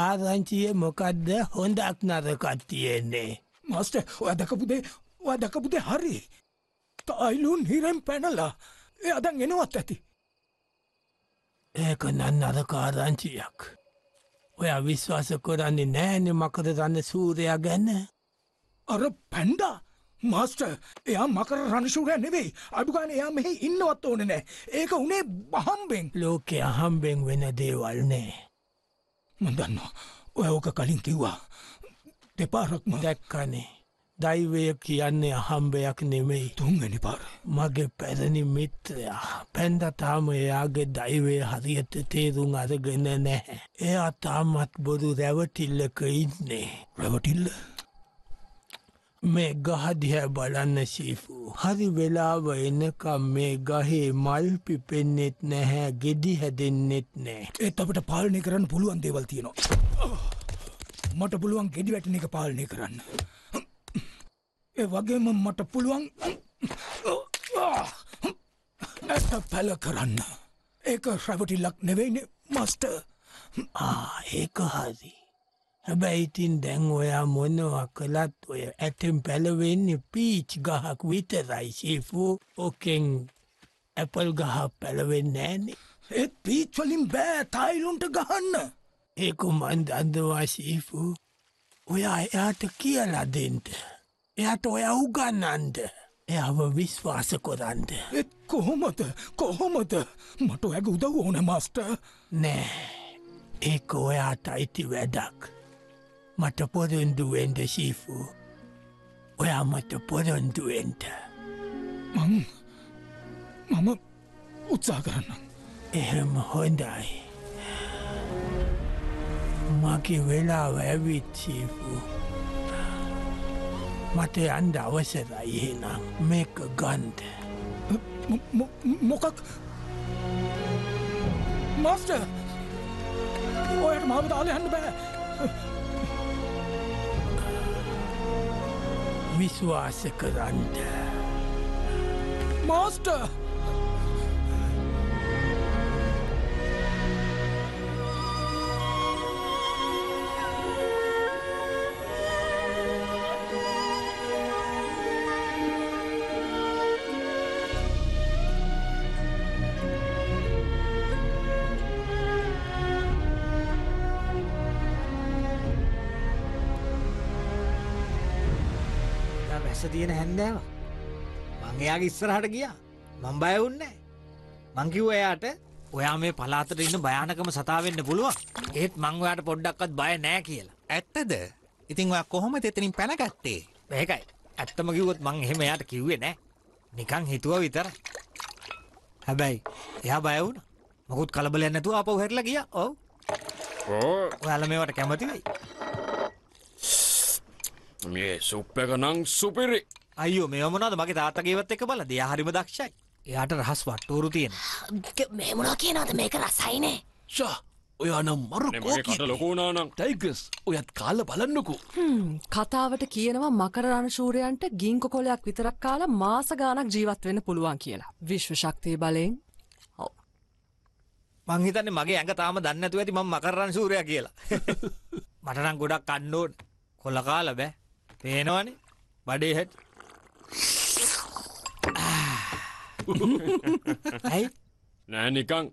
ආරංචිය මොකක්ද හොඳක් නරකත් තියෙන්නේ. මස්ට ඔය දකපුදේ ඔය දකපුදේ හරි. තායිලුන් හිරෙන් පැනලා. එය අදන් එනවත් ඇති. ඒක නන්න අරකාරංචියක් ඔය විශ්වාස කරන්නේ නෑනෙ මකද දන්න සූරයා ගැන්න අර පැන්ඩා! මස්ට එයා මකර රණශූරය නෙවෙයි. අඩුගාන එයා මෙහි ඉන්නවත් ඕන නෑ. ඒක උනේ බහම්බෙන්. ලෝකෙ අහම්බෙන් වෙන දේවල් නෑ. මදන්න ඔය ඕක කලින් කිව්වා. දෙපාරක්ම දැක්කනේ දයිවය කියන්නේ අහම්බයක් නෙමෙයි තුන්වැනි පාර මගේ පැරණි මිත්‍රයා පැන්ඩතාම එයාගේ දයිවේ හරියට තේරුම් අරගෙන නැහැ. එයා තාමත් බොරු රැවටිල්ලක ඉන්නේ. රැවටිල්ල මේ ගහදිහැ බලන්න ශීපු. හරි වෙලාව එනකම් මේ ගහේ මල් පිපෙන්නෙත් නැහැ ගෙඩි හැදෙන්නෙත් නෑ. ඒත් අපට පාලනය කරන්න පුළුවන් දේවල් තියෙනවා. මට පුළුවන් ගෙඩි වැටන එක පාලනය කරන්න. ඒ වගේම මට පුළුවන් ඇත පැල කරන්න. ඒක ශ්‍රැවටිල්ලක් නෙවෙයිනෙ මස්ට ආ ඒක හරි. හැබැයි ඉතින් දැන් ඔයා මොනවා කළත් ඔය ඇතෙන් පැලවෙන්නේ පීච් ගහක් විතරයි ශිෆු ඕකෙන් ඇපල් ගහ පැලවෙන්න ෑනේ ඒත් පීච්වලින් බෑ තයිලුන්ට ගහන්න. ඒක මන් දන්දවා ශීෆු ඔයා එයාට කියලා දෙන්ට එයට ඔය උගන්නන්ද? එයාව විශ්වාස කොරන්ද? එත් කොහොමද? කොහොමද? මට ඇග උදව ඕන මස්ට නෑ. ඒක ඔයාට අයිති වැඩක්. මට පොරොන්දුවෙන්ද ශීෆු ඔයා මට පොරොන්දුවෙන්ට මං මම උත්සා කරන්න. එහෙම හොඳයි. මගේ වෙලාව ඇවිත් ශීෆු මට අන්ඩ අවසරයි එහෙනම්. මේක ගන්ද මොකක්? මස්ට ඔයට මාව දාල යන්න බෑ. විශ්වාස කරන්ට මාස්ටර් තියෙන හැන්දෑව. මං එයාගේ ඉස්සරහට ගියා. මං බයවුන්නේ මංකිව්ව එයාට ඔයා මේ පලාතට ඉන්න භයානකම සතාවෙන්න පුළුවන්. ඒත් මංවයාට පොඩ්ඩක්වත් බය නෑ කියලා. ඇත්තද? ඉතින් ඔයා කොහොම දෙතනින් පැනගත්තේ? ඒකයි ඇත්තම කිව්වොත් මං එහෙම එයාට කිව්වේ නෑ නිකං හිතුව විතර. හැබැයි එයා බයවුණ මොකුත් කලබලයක් නැතුව අප හැරලා ගිය. ඔව්. ඕ ඔයාල මේවට කැමති වෙයි මේ සුප් එක නං සුපිරි අයියෝ මේ මොනද මගේ තාත්තගේවත් එක බල දෙයා හරිම දක්ෂයි එයාට රහස් වට්ටෝරු තියෙන මේ මොනා කියනවද මේක රසයිනේ ෂා ඔයා නම් මරු කට ලොකෝනානම් ටයිගස් ඔයත් කාල බලන්නකු කතාවට කියනවා මකර රණශූරයන්ට ගිංක කොලයක් විතරක් කාලා මාස ගානක් ජීවත් වෙන්න පුළුවන් කියලා. විශ්ව ශක්තිය බලයෙන්. මං හිතන්නේ මගේ ඇඟ තාම දන්නේ නැතුව ඇති මම මකරරන් සූරයා කියලා. මට නම් ගොඩක් කන්න ඕන. කොල්ල කාලා බෑ. පේනවනේ. බඩේ හැටි. ඇයි? නෑ නිකං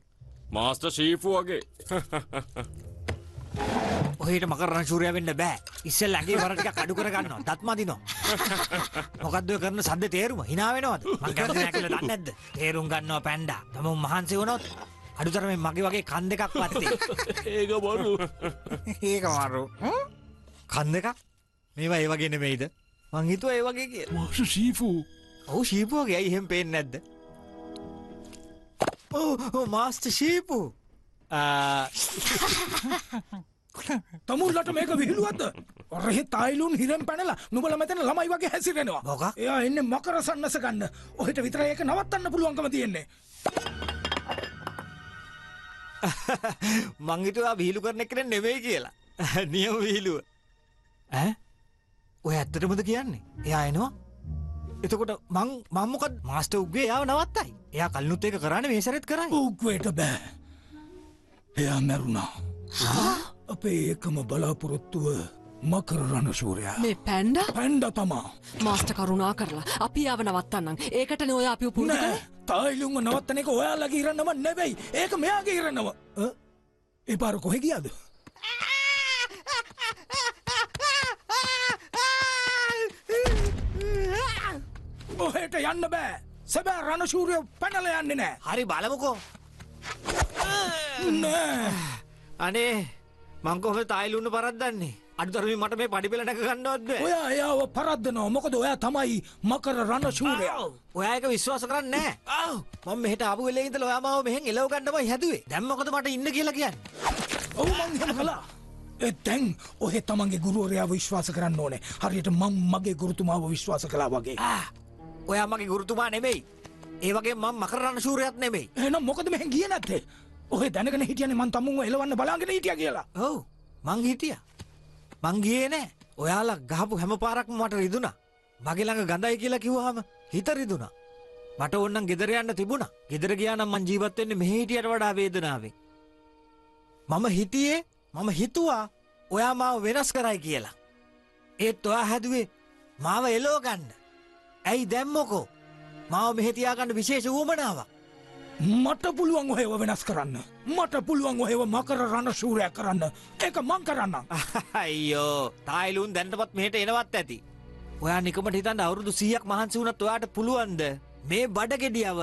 මාස්ට ශීෆු වගේ ඔහේට මකරරන් සූරයා වෙන්න බෑ. ඉස්සෙල්ලා ඇඟේ වර ටිකක් අඩු කර ගන්නවා. දත් මදිනවා. මොකද්ද ඔය කරන සද්ද තේරුම? hina වෙනවද? මං කැමති නෑ කියලා දන්නේ නැද්ද? තේරුම් ගන්නවා පැන්ඩා. තමුන් මහන්සි වුණොත් අඩුතරමින් මගේ වගේ කන් දෙකක් වත්තේ. ඒක බොරු ඒක මාරු කන් දෙකක්? මේවා ඒ වගේ නෙමෙයිද? මං හිතුවා ඒ වගේ කියලා. මාෂ ශීෆූ. ඔව් ශීපුවගේ ඇයි එහෙම පේන්නේ නැද්ද? මාස්ට ශීපු තමුල්ලට මේක විහිළුවත්ද රහෙ තායිලුන් හිරම් පැනලා නුබල මෙතන ළමයි වගේ හැසිරෙනවා. මොකක්? එයා එන්න මකර සන්නස ගන්න. ඔහෙට විතර ඒක නවත්තන්න පුළුවන්කම තියෙන්නේ. මංගිටවා විහිලු කරන එකන නෙවෙයි කියලා. නියම විහිලුව ඇ ඔය ඇත්තටමද කියන්නේ? එයා එනවා. එතකොට මං මංමොකත් මාස්ට උගේ යාව නවත්තයි. එයා කල්නුත් ඒක කරන්න මේසරත් කරයි උක්වයට බෑ. එයා මැරුණා. අපේ ඒකම බලාපොරොත්තුව මකර රණශූරයා. මේ පැන්ඩ? පැන්ඩ තමා. මාස්ට කරුණා කරලා. අපි ආව නවත්තන්නම්. ඒකට නොය අපි පුරුදු නෑ. තායිලුන්ව නවත්තන එක ඔයාලගේ ඉරන්නම නෙවෙයි. ඒක මෙයාගේ ඉරන්නව ඒ පාර කොහෙ ගියාද ඔහෙට යන්න බෑ. සැබෑ රණශූරය පැනල යන්නේ නෑ. හරි බලමුකෝ. අනේ මංකොහ තායිලුන්න පරද්දන්නේ අඩුතරමින් මට මේ පඩිපෙල නැක ගන්නවත්ද ඔයා එයාව පරද්දනවා. මොකද ඔයා තමයි මකර රණශූරයා. ඔයක විශ්වාස කරන්න මම මෙහට අපපු වෙලේ ඉඳලා ඔයා මාව මෙහෙන් එලව ගන්නමයි හැදුවේ. දැන් මොකද මට ඉන්න කියලා කියන්නේ? ඔව් මං එහෙම කළා. දැන් ඔහෙ තමන්ගේ ගුරුවරයාව විශ්වාස කරන්න ඕනේ. හරියට මං මගේ ගුරුතුමාව විශ්වාස කළා වගේ ඔයා මගේ ගුරුතුමා නෙමෙයි. ඒ වගේ මම මකරන්න ශූරයත් නෙමෙයි. එහෙනම් මොකද මෙහෙන් ගියේ නැත්තේ ඔහෙ දැනගෙන හිටියනේ මං තමුන්ව එලවන්න බලාගෙන හිටියා කියලා. ඔව් මං හිටියා. මං ගියේ නෑ. ඔයාලා ගහපු හැම පාරක්ම මට රිදුනා මගේ ළඟ ගඳයි කියලා කිව්වහම හිත රිදුනා මට ඕන්නම් ගෙදර යන්න තිබුණා. ගෙදර ගියා නම් මං ජීවත් වෙන්නේ මෙහෙ හිටියට වඩා වේදනාවෙන්. මම හිටියේ මම හිතුවා ඔයා මාව වෙනස් කරයි කියලා. ඒත් ඔයා හැදුවේ මාව එලෝ ගන්න ඇයි දැම්මොකෝ මාව මෙහෙ තියාගන්න විශේෂ වුවමනාවක්. මට පුළුවන් ඔහෙව වෙනස් කරන්න. මට පුළුවන් ඔහෙව මකර රණශූරයක් කරන්න. ඒක මං කරන්න අයියෝ තායිලුන් දැන්ටපත් මෙහට එනවත් ඇති. ඔයා නිකමට හිතන්න අවුරුදු සීයක් මහන්සි වුණත් ඔයාට පුළුවන්ද? මේ බඩගෙඩියව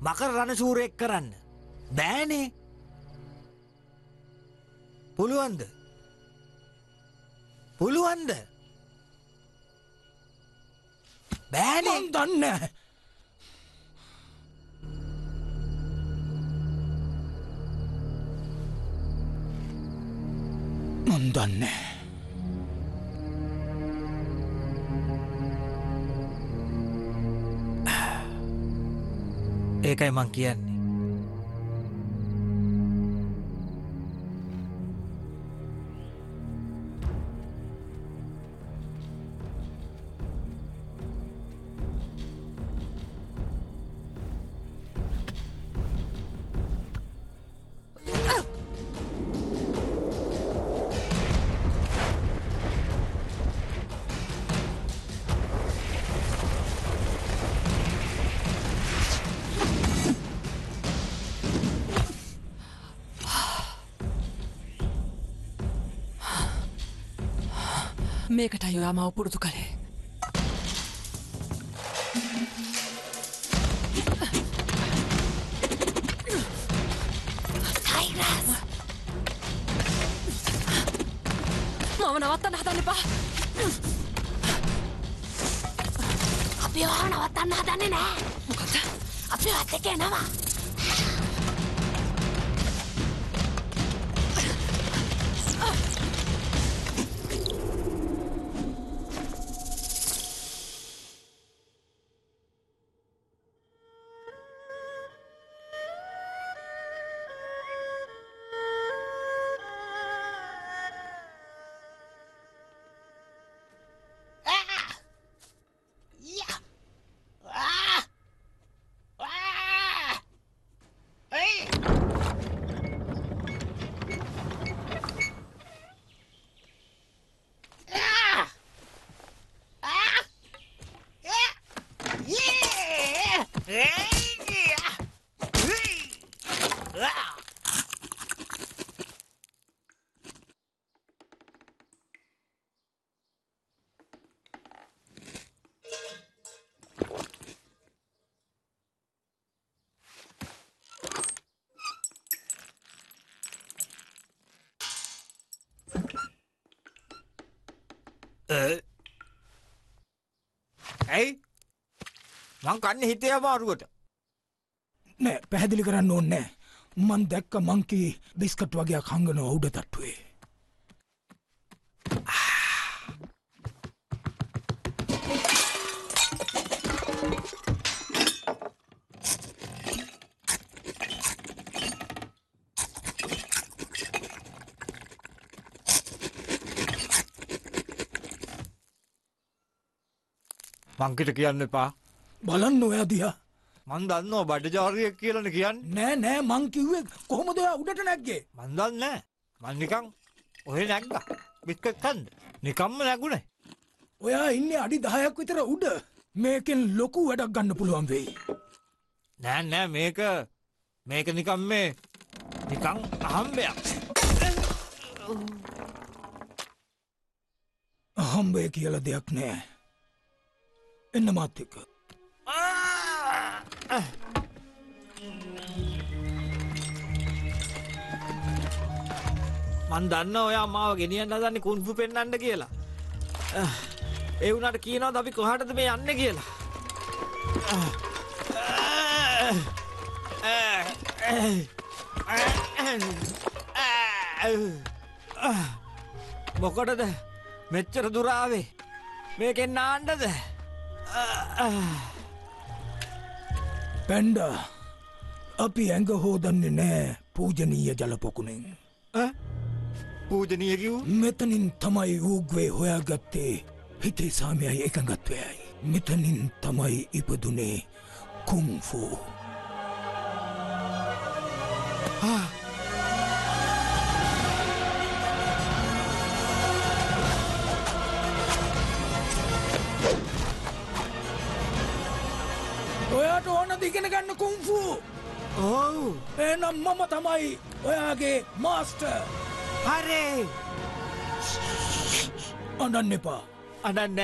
මකර රණශූරයෙක් කරන්න. බෑනේ. පුළුවන්ද? පුළුවන්ද බෑනේ. මං දන්නේ. මන් දන්නේ. ඒකයි මං කියන්නේ මේකට අයොයා මව පුරුදු කළේ ටයිග්‍රස් මම නවත්තන්න හදන්න එපා අපි ඔයාව නවත්තන්න හදන්නේ නෑ මොකද අපි වත් එක එනවා ඇයි මං කන්න හිතේ අමාරුවට නෑ පැහැදිලි කරන්න ඕන්නෑ මන් දැක්ක මංකී බිස්කට් වගේ කංගන උඩ තට්ටුවේ මංකිට කියන්න එපා බලන්න ඔයා දිහා. මන් දන්නවා බඩ ජාරියක් කියලන කියන්න. නෑ නෑ මංකිව්වේ කොහොමද ඔයා උඩට නැක්ගේ මන්දන්න මන්නිකං ඔහෙ නැක්ග බික්කත් කන්ද නිකම්ම නැගුණේ. ඔයා ඉන්න අඩි දහයක් විතර උඩ. මේකෙන් ලොකු වැඩක් ගන්න පුළුවන් වෙයි. නෑ නෑ මේක මේක නිකම් මේ නිකං අහම්බයක්. අහම්බය කියල දෙයක් නෑ. එන්න මාත් එක්ක මන් දන්න ඔයා මාව ගෙනියන්න දන්න කුන්පු පෙන්න්නට කියලා. ඒ වුනට කියනව අපි කොහටද මේ යන්න කියලා? මොකටද? මෙච්චර දුරාවේ මේකෙන් නාන්ඩද පැන්ඩා අපි ඇඟ හෝදන්නේ නෑ පූජනීය ජලපොකුණෙන්. පූජනීයකිව් මෙතනින් තමයි ඌග්වේ හොයාගත්තේ. හිතේ සාමයයි එකගත්වයයි මෙතනින් තමයි ඉපදුනේ කුම්ෆූ. ඔයාට ඕන දිගෙන ගන්න කුම්ෆූ. ඔවු. එනම් මම තමයි ඔයාගේ මාස්ට හරේ. අඩන්න එපා. අඩන්න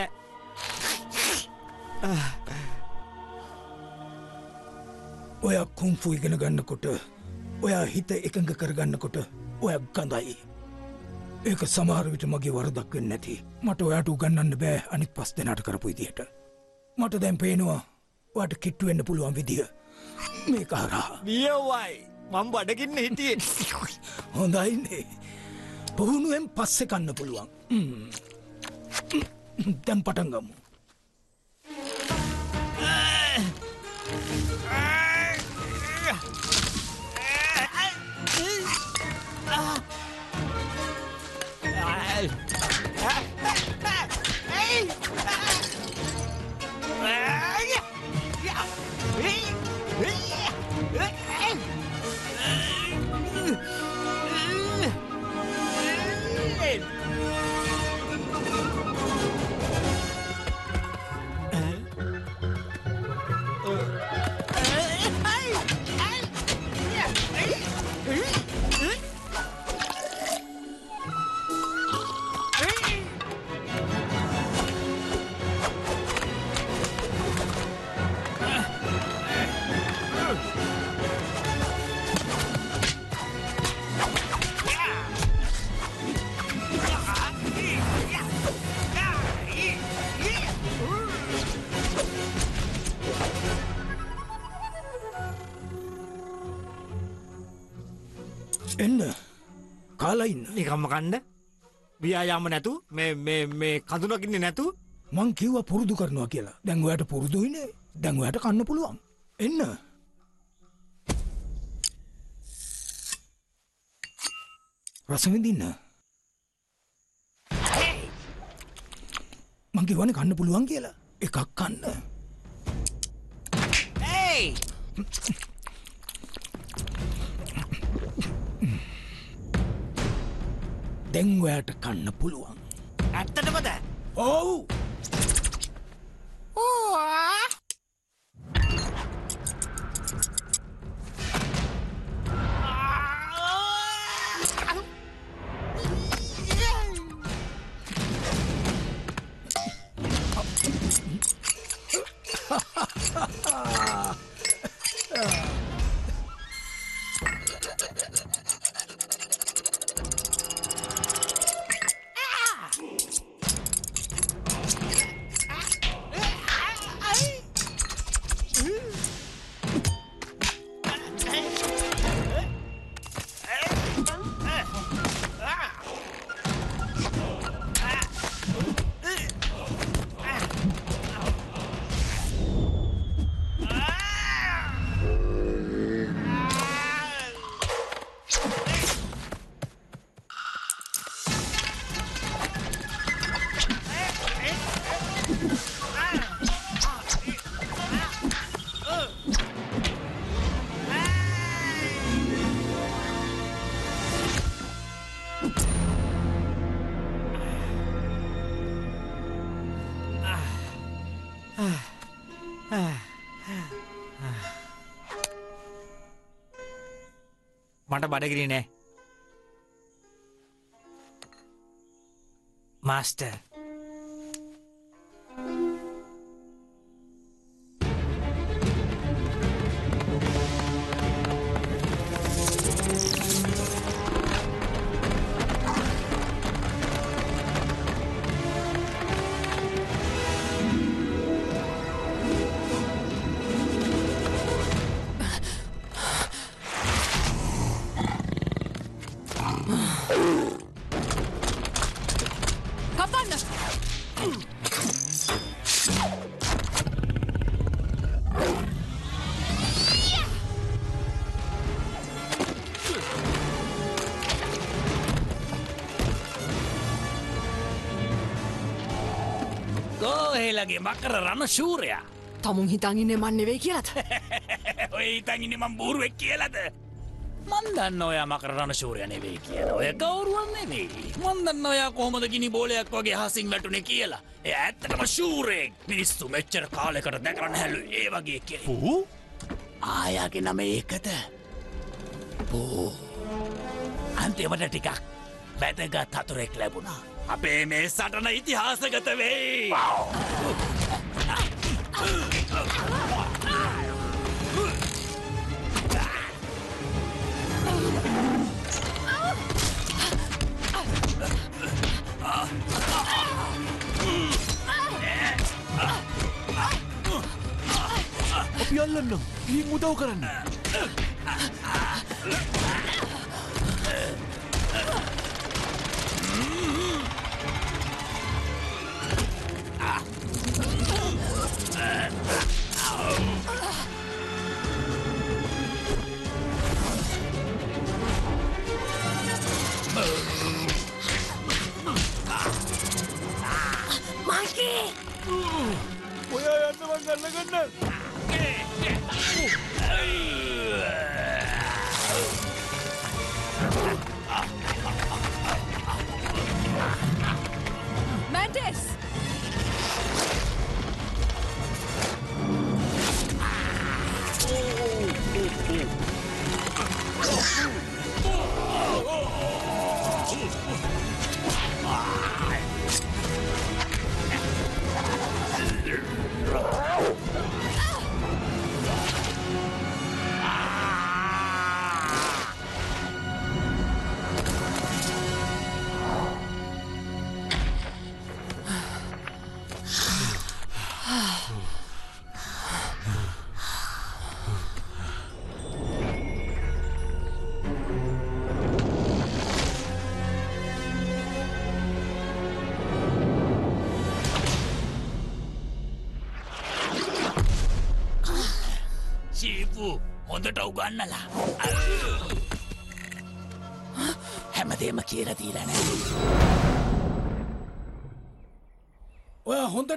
ඔය කුම්ෆු ඉගෙන ගන්නකොට ඔයා හිත එකඟ කරගන්නකොට ඔය ගඳයි. ඒක සමහරවිට මගේ වරදක්වෙන් නැති. මට ඔයාට උගන්නන්න බෑ අනිත් පස් දෙනට කරපු ඉදියට මට දැන් පේනවා වාට කිට්ටුවෙන්න පුළුවන් විදිහ. මේ කාරා වියවයි මං බඩගින්න හිටියේ. හොඳයින්නේ පුහුණුවෙන් පස්සෙ කන්න පුළුවන්. දැම් පටන්ගමු නිකම්ම කණ්ඩ ව්‍යයාම නැතු. මේ කඳුනකින්න නැතු. මං කිව්ව පුරුදු කරනවා කියලා. දැන්වයට පුරුදුයිනේ දැන්වයට කන්න පුළුවන්. එන්න. රසවිඳන්න මංගේ වන කන්න පුළුවන් කියලා. එකක් කන්න දැන් ඔයාට කන්න පුළුවන්. ඇත්තටමද? ඔව්. Ha ha ha ha! බඩගිරි නෑ මාස්ට ගෝහෙලගේ මකර රණ ශූරයා. තමුන් හිතන්ගින්නේ මන් නෙවෙයි කියලත් ඔය ඉතගිනි මම් බූරුවෙක් කියලද? මන්දන්න ඔයා මකර රණ ශූරය නෙවෙයි කියන ඔය කවරුවන් නෙවෙයි. මන්දන්න ඔයා කොහොමද ගිනි බෝලයක් වගේ හසින් වැටුනෙ කියලා. එය ඇත්තටම ශූරයෙක්. මිනිස්සු මෙච්චර කාලෙකට දැකරන්න හැලු ඒ වගේ කිය ආයාගේ නම ඒකද? පෝ අන්තිමට ටිකක් වැදගත් හතුරෙක් ලැබුණා අපේ මේ සටන ඉතිහාසගත වෙයි. අපි අල්ලන්නම්. ගිහින් උදව් කරන්න.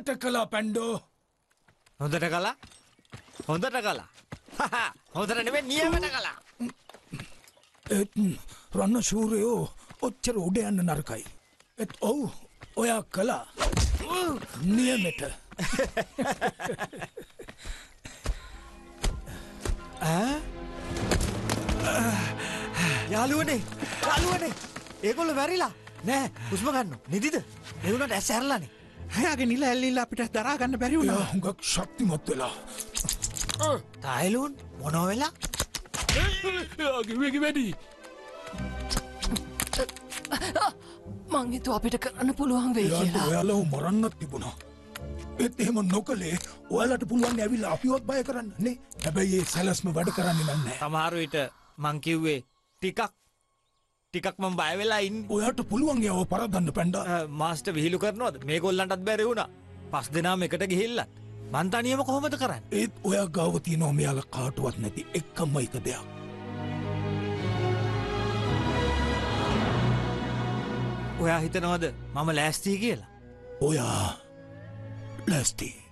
හොඳට කලා පැන්ඩෝ හොඳට කලා හොඳට කලා හොඳට නෙවේ නියමට කලා ඒත් රන්න ශූරයෝ ඔච්චර උඩ යන්න නරකයි. එත් ඔවු ඔයා කලා නියමෙට. යාලුවනේ යාලුවනේ ඒකොල්ල වැරිලා. නෑ උස්ම ගන්න නිදිද? එවුණට ඇස් ඇරලානේ හයාගේ නිල ඇල්ලිල්ල අපිට දරාගන්න බැරි යා වුණා හුඟක් ශක්තිමත් වෙලා. තායිලූන් මොනෝ වෙලා? යාගිවකි වැඩි. මං හිතු අපිට කරන්න පුළුවන් වෙයි යාට කියලා. ඔයාලව මරන්නත් තිබුණා. ඒත් එහෙම නොකළේ ඔයාලට පුළුවන් ඇවිල්ලා අපිවත් බය කරන්න නේ. හැබැයි ඒ සැලස්ම වැඩ කරන්නේ නන්නේ. සමහරුවිට මංකිව්වේ ටිකක් ටිකක් මම බයවෙලා ඉන්න. ඔයාට පුළුවන් යව පරදන්න පැන්ඩ. මාස්ට විහිලු කරනවද? මේ ගොල්ලන්ටත් බැරි වුණ. පස් දෙනාම එකට ගිහිල්ලත්. මන්තනියම කොහොමද කරන්න? ඒත් ඔයා ගාවතිය නොමයාල කාටුවත් නැති එක්කම්ම එක දෙයක්. ඔයා හිතනවද මම ලෑස්තිී කියලා? ඔයා ලැස්ති.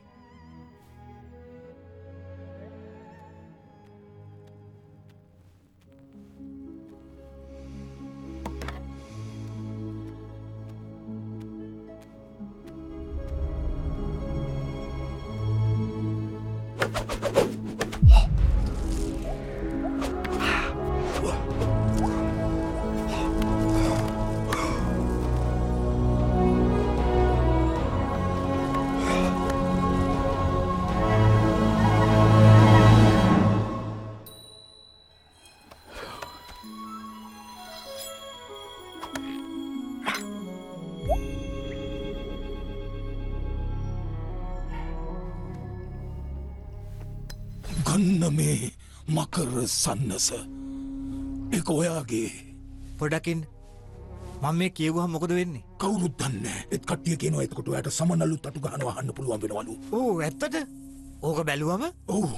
සන්නස. එක ඔයාගේ. පොඩකින්. මම මේ කියවහ මොකද වෙන්නේ? කවුරුත් දන්න එත් කටිය කියන එතකොට යට සමනල්ලු තටු ගහන අහන්න පුළුවන් වෙනවලු. ඕ ඇත්තට? ඕක බැලුවම? ඔවු.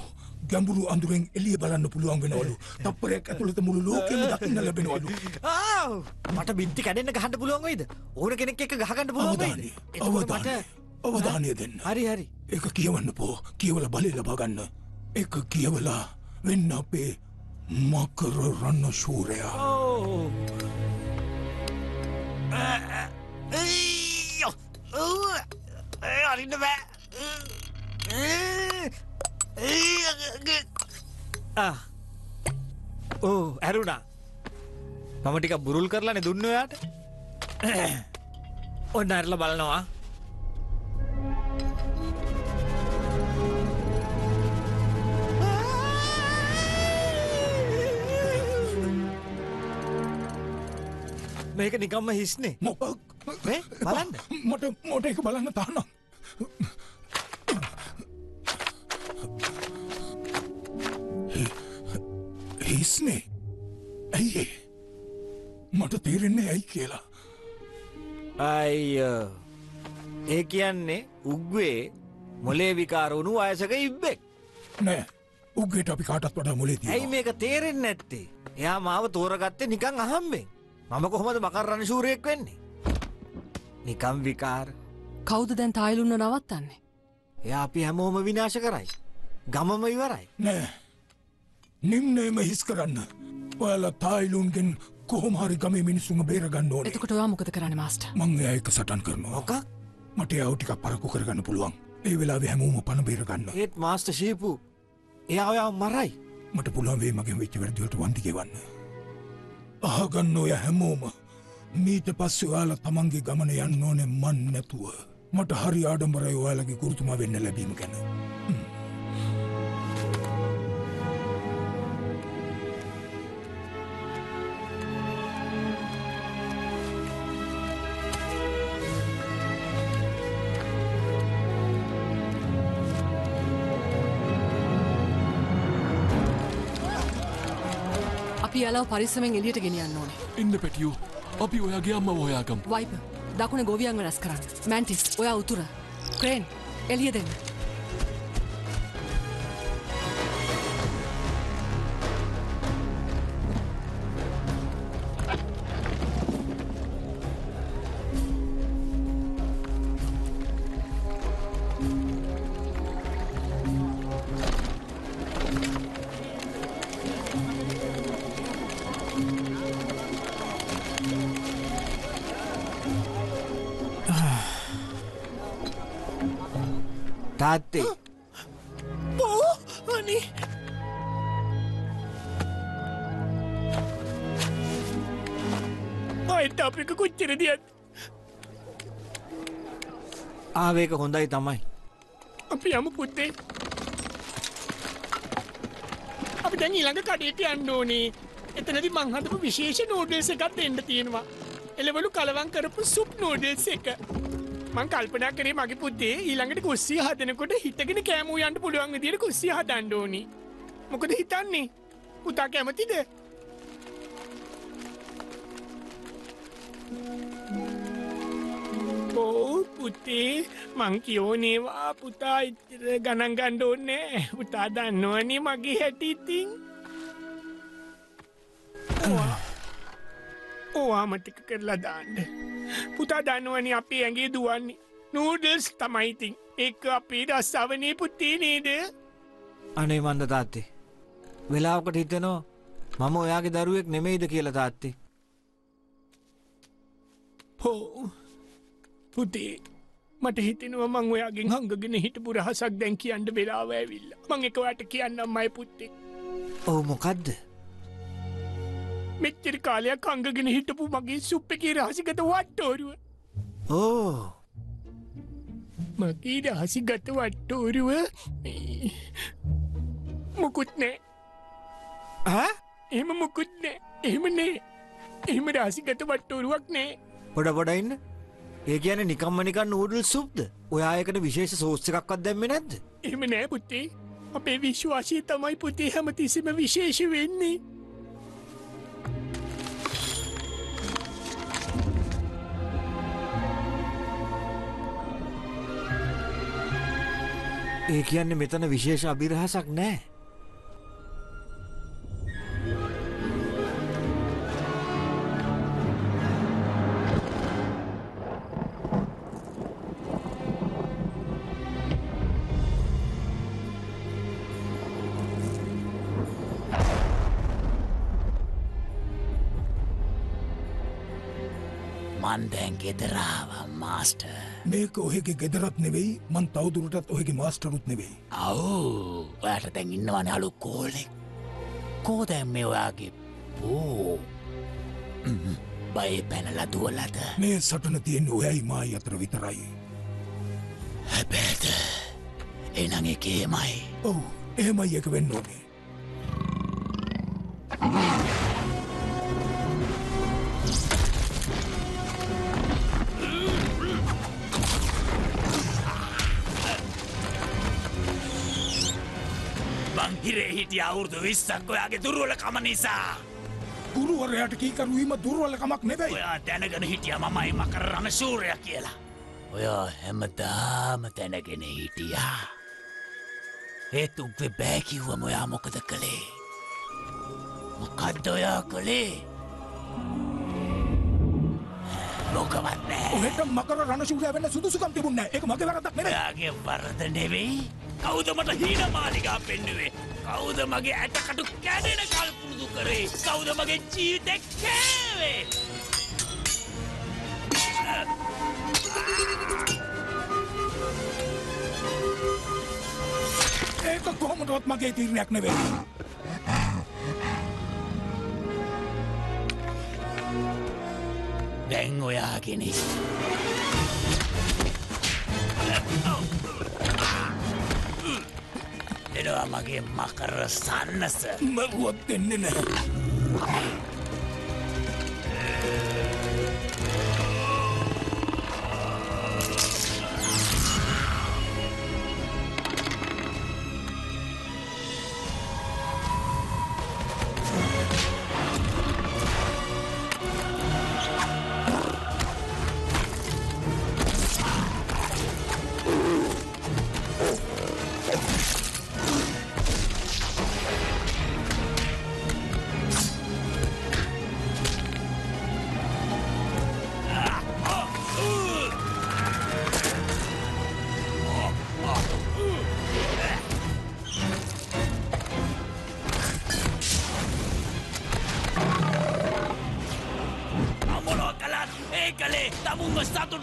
ගැඹුරු අඳුරෙන් එලිය බලන්න පුළුවන් වෙනවලු. තප්පරයක් ඇතුළත මුළු ලෝකෙම දකින්න ලැබෙනවලු. ආව්! මට බිත්ති කැඩෙන්න ගහන්න පුළුවන් වයිද? ඕන කෙනෙක් එක්ක ගහගන්න පුළුවන් වයිද? අවධානය. අවධානය දෙන්න. හරි හරි. එක කියවන්න පෝ. කියවල බලය ලබාගන්න එක කියවලා වෙන්න අපේ මකර රන්න ශූරයා. ඕ අරින්න බෑ ඕ ඇරුණා. මම ටික බුරුල් කරලානේ දුන්න ඔයාට ඔන්න ඇරල බලනවා. මේක නිකම්ම හිස්නේ. මේ බලන්න. මට මොට එක බලන්න තානම් හිස්නේ. ඇයිඒ මට තේරෙන්නේ ඇයි කියලා. අයිය. ඒ කියන්නේ උග්වේ මොලේ විකාරුණු අයසක ඉබ්බෙක්. නෑ. උගේට අපි කාටත් වඩා මුලේ ඇයි මේක තේරෙන් නැත්තේ? එයා මාව තෝරගත්තේ නිකං අහම්බෙන් මම කොහොමද මකරන්න ශූරයෙක් වෙන්නේ? නිකම් විකාර. කෞද දැන් තායිලුන්න නවත්තන්නේ? එයා අපි හැමෝම විනාශ කරයි. ගමම ඉවරයි. නෑ. නිම්නේම හිස් කරන්න. ඔයාල තායිලුන්ගෙන් කොහොමහරි ගමේ මිනිස්සුම බේරගන්න ඕන. එතකොට ඔයා මොකද කරන්න මාස්ට මං ඒක සටන් කරනවා. මොකක්? මට අවටික පරකු කරගන්න පුළුවන්. ඒ වෙලා හැමෝම පණ බේරගන්න. ඒත් මාස්ට ශීපු. එයා ඔයා මරයි. මට පුළුවන් වේ මගේ වෙච්ච වැරදිවට වන්දිගෙවන්න අහගන්න ඔය හැමෝම. මීට පස්ස ඔයාල තමන්ගේ ගමන යන්න ඕනෙ මන් නැතුව. මට හරි ආඩම්බරයි ඔයාලගේ ගුරුතුමා වෙන්න ලැබීම ගැන. යාලාව පරිස්සමෙන් එලියට ගෙනියන්න ඕනේ. ඉන්න පැටියෝ අපි ඔයාගේ අම්ම ඔයාගම් වයිප දකුණ ගොවියන් වෙනස් කරන්න. මැන්ටිස් ඔයා උතුර. ක්‍රේන් එලිය දෙන්න තාත්තේ පෝ අනේ. අයිට අපික කොච්චර දියත් ආවේක හොඳයි තමයි. අපි යමු පුත්තේ අපි දැන් ඊළඟ කඩේට යන්න ඕනේ. එතනදි මං හදපු විශේෂ නූඩල්ස් එකක් දෙන්න තියෙනවා. එළවලු කලවම් කරපු සුප් නූඩල්ස් එක මං කල්පනා කරේ මගේ පුත්තේ ඊළඟට කුස්සිය හදනකොට හිතගෙන කෑමූ යන්න පුළුවන් විදියට කුස්සිය හදන්න ඕනි. මොකද හිතන්නේ? පුතා කැමතිද? ඕ පුතේ මං කියෝනේවා පුතා ඉතර ගණන් ගණ්ඩ ඕන්නෑ පුතා දන්නවනේ මගේ හැටිඉතින් ඕවාමටික කරලා දාන්න. පුතා දන්නවනි අපේ ඇගේ දුවන්නේ. නූඩල්ස් තමයිඉතින් ඒක අපේ රස්සාවනය පුත්තේ නේද? අනේ මන්ද තාත්තේ. වෙලාවකට හිතනවා මම ඔයාගේ දරුවෙක් නෙමෙයිද කියලා තාත්තේ. හෝ. පුතේ මට හිතෙනවා මං ඔයාගෙන් හංගගෙන හිටපු රහසක් දැන් කියන්න වෙලාව ඇවිල්ල. මං එකවට කියන්නම් මයි පුත්තේ ඔවු මොකක්ද මෙච්චරි කාලයක් අංගගෙන හිටපු මගේ සුප්ප එකේ රහසිගත වට්ටෝරුව. ඕ. මගේ රහසිගත වට්ටෝරුව මොකුත් නෑ. එම මොකුත් නෑ. එහෙම නේ. එහෙම රාසිගත වට්ටෝරුවක් නෑ. පොඩ පොඩයින්න ඒ කියන නිකම්ම නිකන් නූඩල් සුප්ද ඔයායකට විශේෂ සෝස්ස එකක්වත් දැම්ම නැද්ද? එහෙම නෑ පුත්තේ අපේ විශ්වාසී තමයි පුතේ හැමතිසිම විශේෂ වෙන්නේ. ඒ කියන්නේ මෙතන විශේෂ අභිරහසක් නෑ. මන්දැන් ගෙදරාව මාස්ට මේක ඔහෙගේ ගෙදරත් නෙවෙයි මන් තවදුරටත් ඔහෙගේ මාස්ටරුත් නෙවෙයි. අවු ඔයට තැන් ඉන්නවන අලු කෝලෙක් කෝදැම් මේ ඔයාගේ පෝ බයි පැනල දුවලද මේ සටන තියෙන් ඔයයි මයි අතර විතරයි. හැබෑද එනං එකේමයි ඔවු එහෙමයි එක වෙන්න ඕනේ. හිටිය අවුරුදු විස්සක් ඔයාගේ දුරුවල කම නිසා. ගුරුවරයට කීකරුවීම දුර්වලකමක් නෙබැයි. ඔයා දැනගෙන හිටිය මමයි මකර රණ ශූරය කියලා. ඔයා හැමදාම තැනගෙන හිටියා. ඒත් උබ්වෙ බෑකිව්වම ඔයා මොකද කළේ? මොකක්ද ඔයා කළේ? මොකවත් නෑ. ඔහෙට මකර රණශූරය වෙන්න සුදුසුකම් තිබුණ එක මගේ වරදක් නෙවෙයි. ඔයාගේ වරද නෙවෙයි කවුද මට හීන මාලිකා පෙන්නුවේ? කවුද මගේ ඇටකටු කැඩෙන කල් පුරුදු කරේ? කවුද මගේ ජීවිතෙක් කෑවේ? ඒක කොහොමටවත් මගේ තීරණයක් නෙවෙයි. දැන් ඔයාගෙන එනවා මගේ මකර සන්නස මරුවත් දෙන්නේ නැහැ.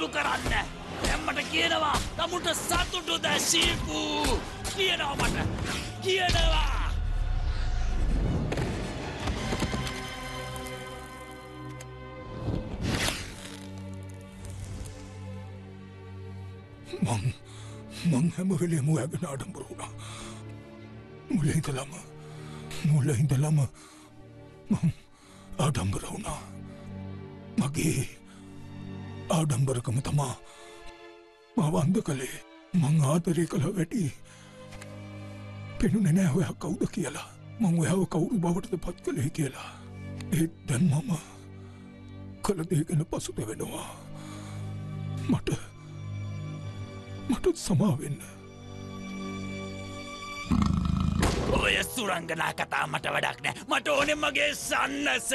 සතුටු කරන්න. එම්මට කියනවා තමුට සතුටු දැශීපු කියනවා මට. කියනවා. මං මං හැම වෙලේම ඔයාගෙන ආඩම්බර වුණා. මුලින් ඉඳලම මුල ඉඳලම කළේ. මං ආදරය කළ වැඩි පෙනුනේ නෑ ඔයා කවුද කියලා. මං ඔයාව කවුරු බවටද පත් කළේ කියලා. ඒත් දැන් මම කළ දේ ගැන පසුත වෙනවා. මට මට සමාවෙන්න ඔය සුරංගනා කතා මට වැඩක් නෑ. මට ඕනෙ මගේ සන්නස.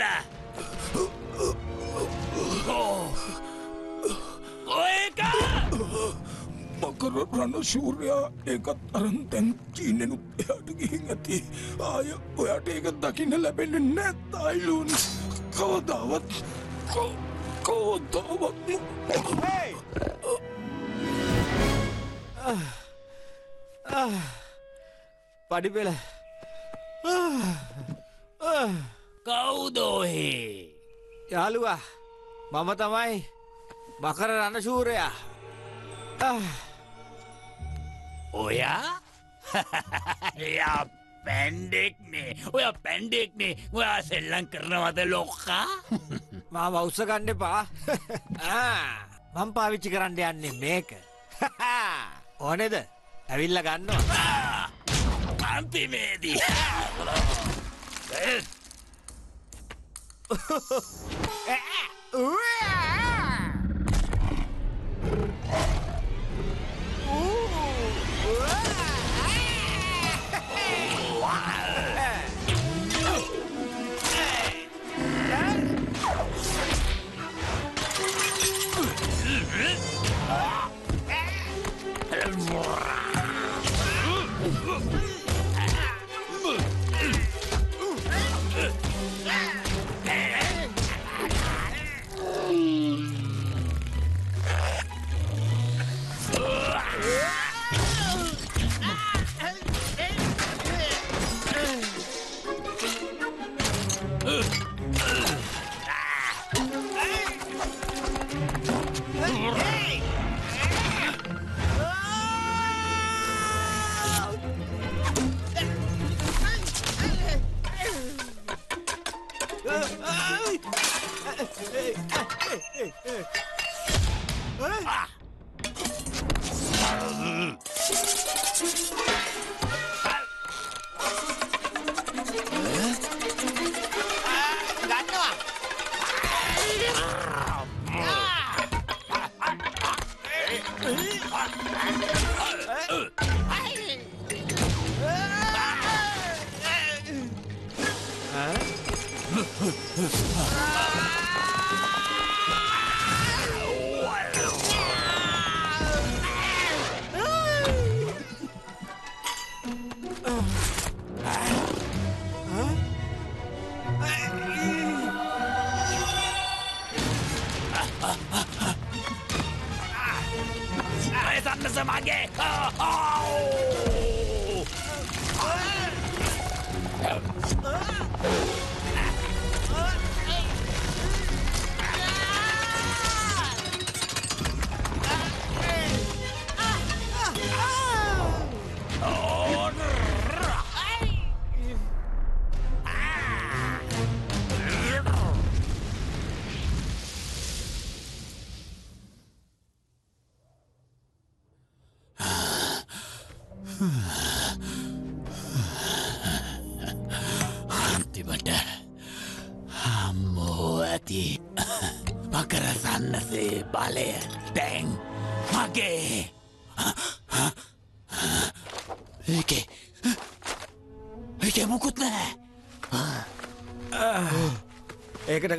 ඔයක මකර රණ ශූරයා ඒකත් අරන් තැන් චීනෙනුත් එයාට ගිහින් ඇති. ආය ඔයාට ඒක දකින්න ලැබෙන නැත් අයිලුන්. කවදාවත් කෝදාවත් පඩිපෙල කවුදෝහේ යාළුවා මම තමයි මකර රණ ශූරයා ඔයා එයා පැන්ඩෙක්නේ ඔය පැන්ඩෙක්නේ ඔයා සෙල්ලං කරනවද ලොක්කා මා වෞස්ස ගණ්ඩ පා මං පාවිච්චි කරන්න යන්නේ මේක ඕනෙද ඇවිල්ල ගන්නවා අන්තිමේදී ගන්නවා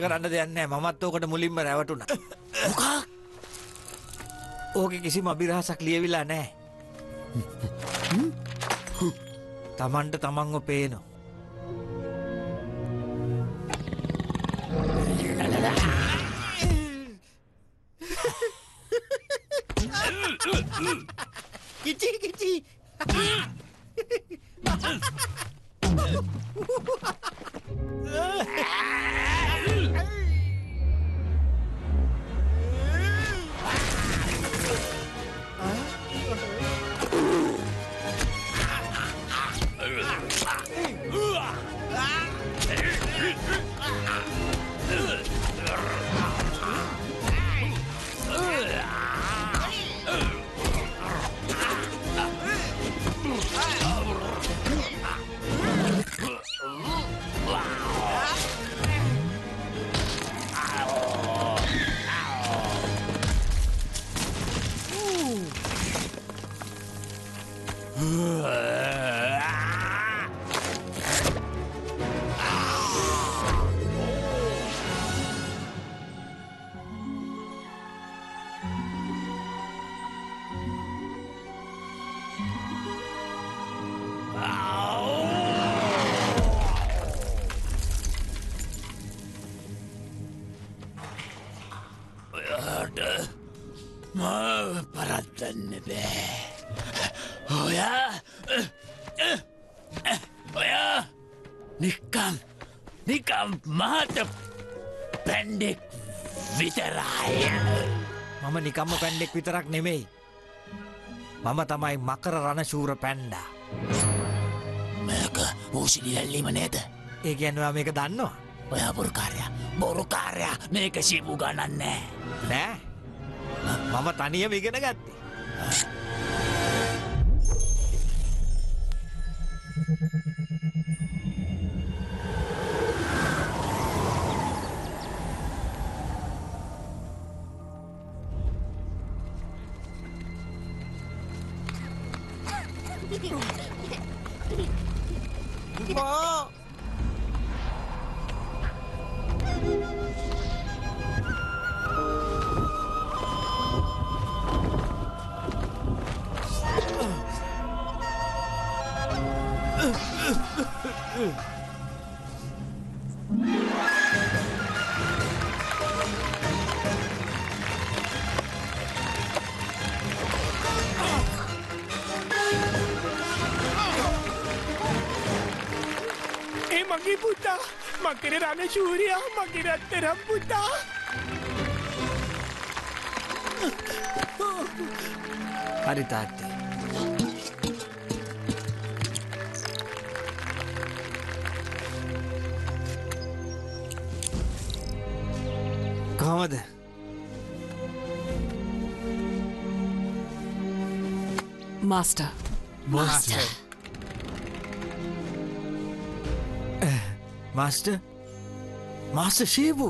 කරන්න දෙයන්න මමත් ඕකට මුලින්ම රැවටුන මොකක්? ඕක කිසිම අභිරහසක් ලියවිලා නෑ. තමන්ට තමන්ව පේනවා මම තමයි මකර රණශූර පැන්ඩා මේක ඌසිලි ඇල්ලීම නේද? ඒ ගැන්වා මේක දන්නවා? ඔයා බොරුකාරය බොරුකාරයා මේක ශිපු ගණන්නේ නෑ. මම තනියම ඉගෙන ගත්තේ මගේ පුතා මකර රණ ශූරයා මගේ රත්තරම් පුතා. හරි තාත්තේ. කොහමද? මාස්ටර් මාස්ටර් මාස්ටර් මාස්ටර් ශීපු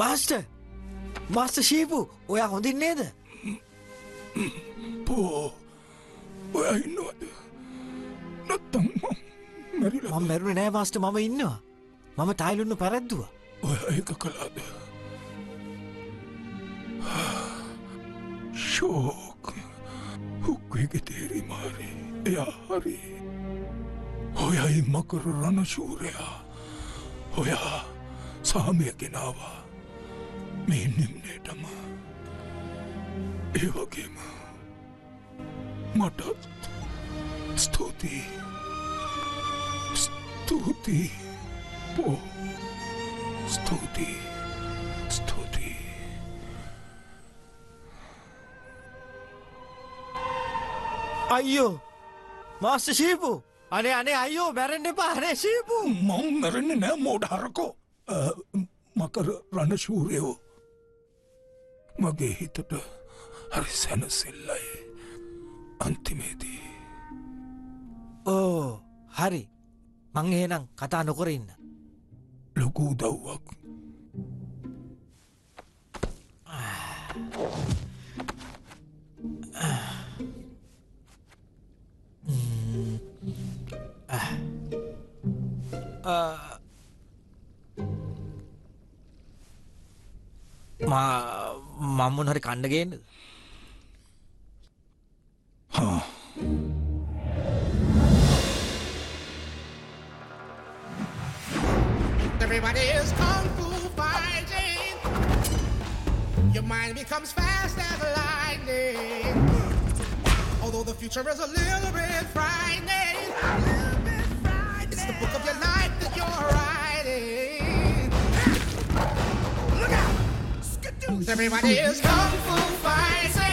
මාස්ටර් මාස්ටර් ශීපු ඔයා හොඳින් නේද? පෝ ඔයා ඉන්නවද? නැත්තම් මැරුණේ නෑ මාස්ටර් මම ඉන්නවා. මම ටයිලුන්න පැරැද්දුව ඔයා ඒක කළාද? ශෝක හුක්වේගෙ තේරි මාරි. එයා හරි. ඔයයි මකර රණශූරයා. ඔයා සාමය ගෙනවා. මේ නිම්නේටම. ඒ වගේම මටත් ස්තුතියි. ස්තුතියි. පෝ. ස්තුතියි ස්තුතියි අයියෝ මාස්ට ශීපු. අනේ අනේ අයියෝ බැරෙන්න්න එපා. හනේ ශීපු. මං මැරෙන්නේ නෑ මෝඩ හරකෝ. මකර රණශූරයෝ මගේ හිතට හරි සැනසෙල්ලයි. අන්තිමේදී. ඕ හරි. මං එහෙනම් කතා නොකර ඉන්න ලොකු දව්වක් මම්මුන් හරි කණ්ඩගේන්න Everybody is kung fu fighting. Your mind becomes fast as lightning. Although the future is a little bit frightening. It's the book of your life that you're writing. Look out! Everybody is kung fu fighting.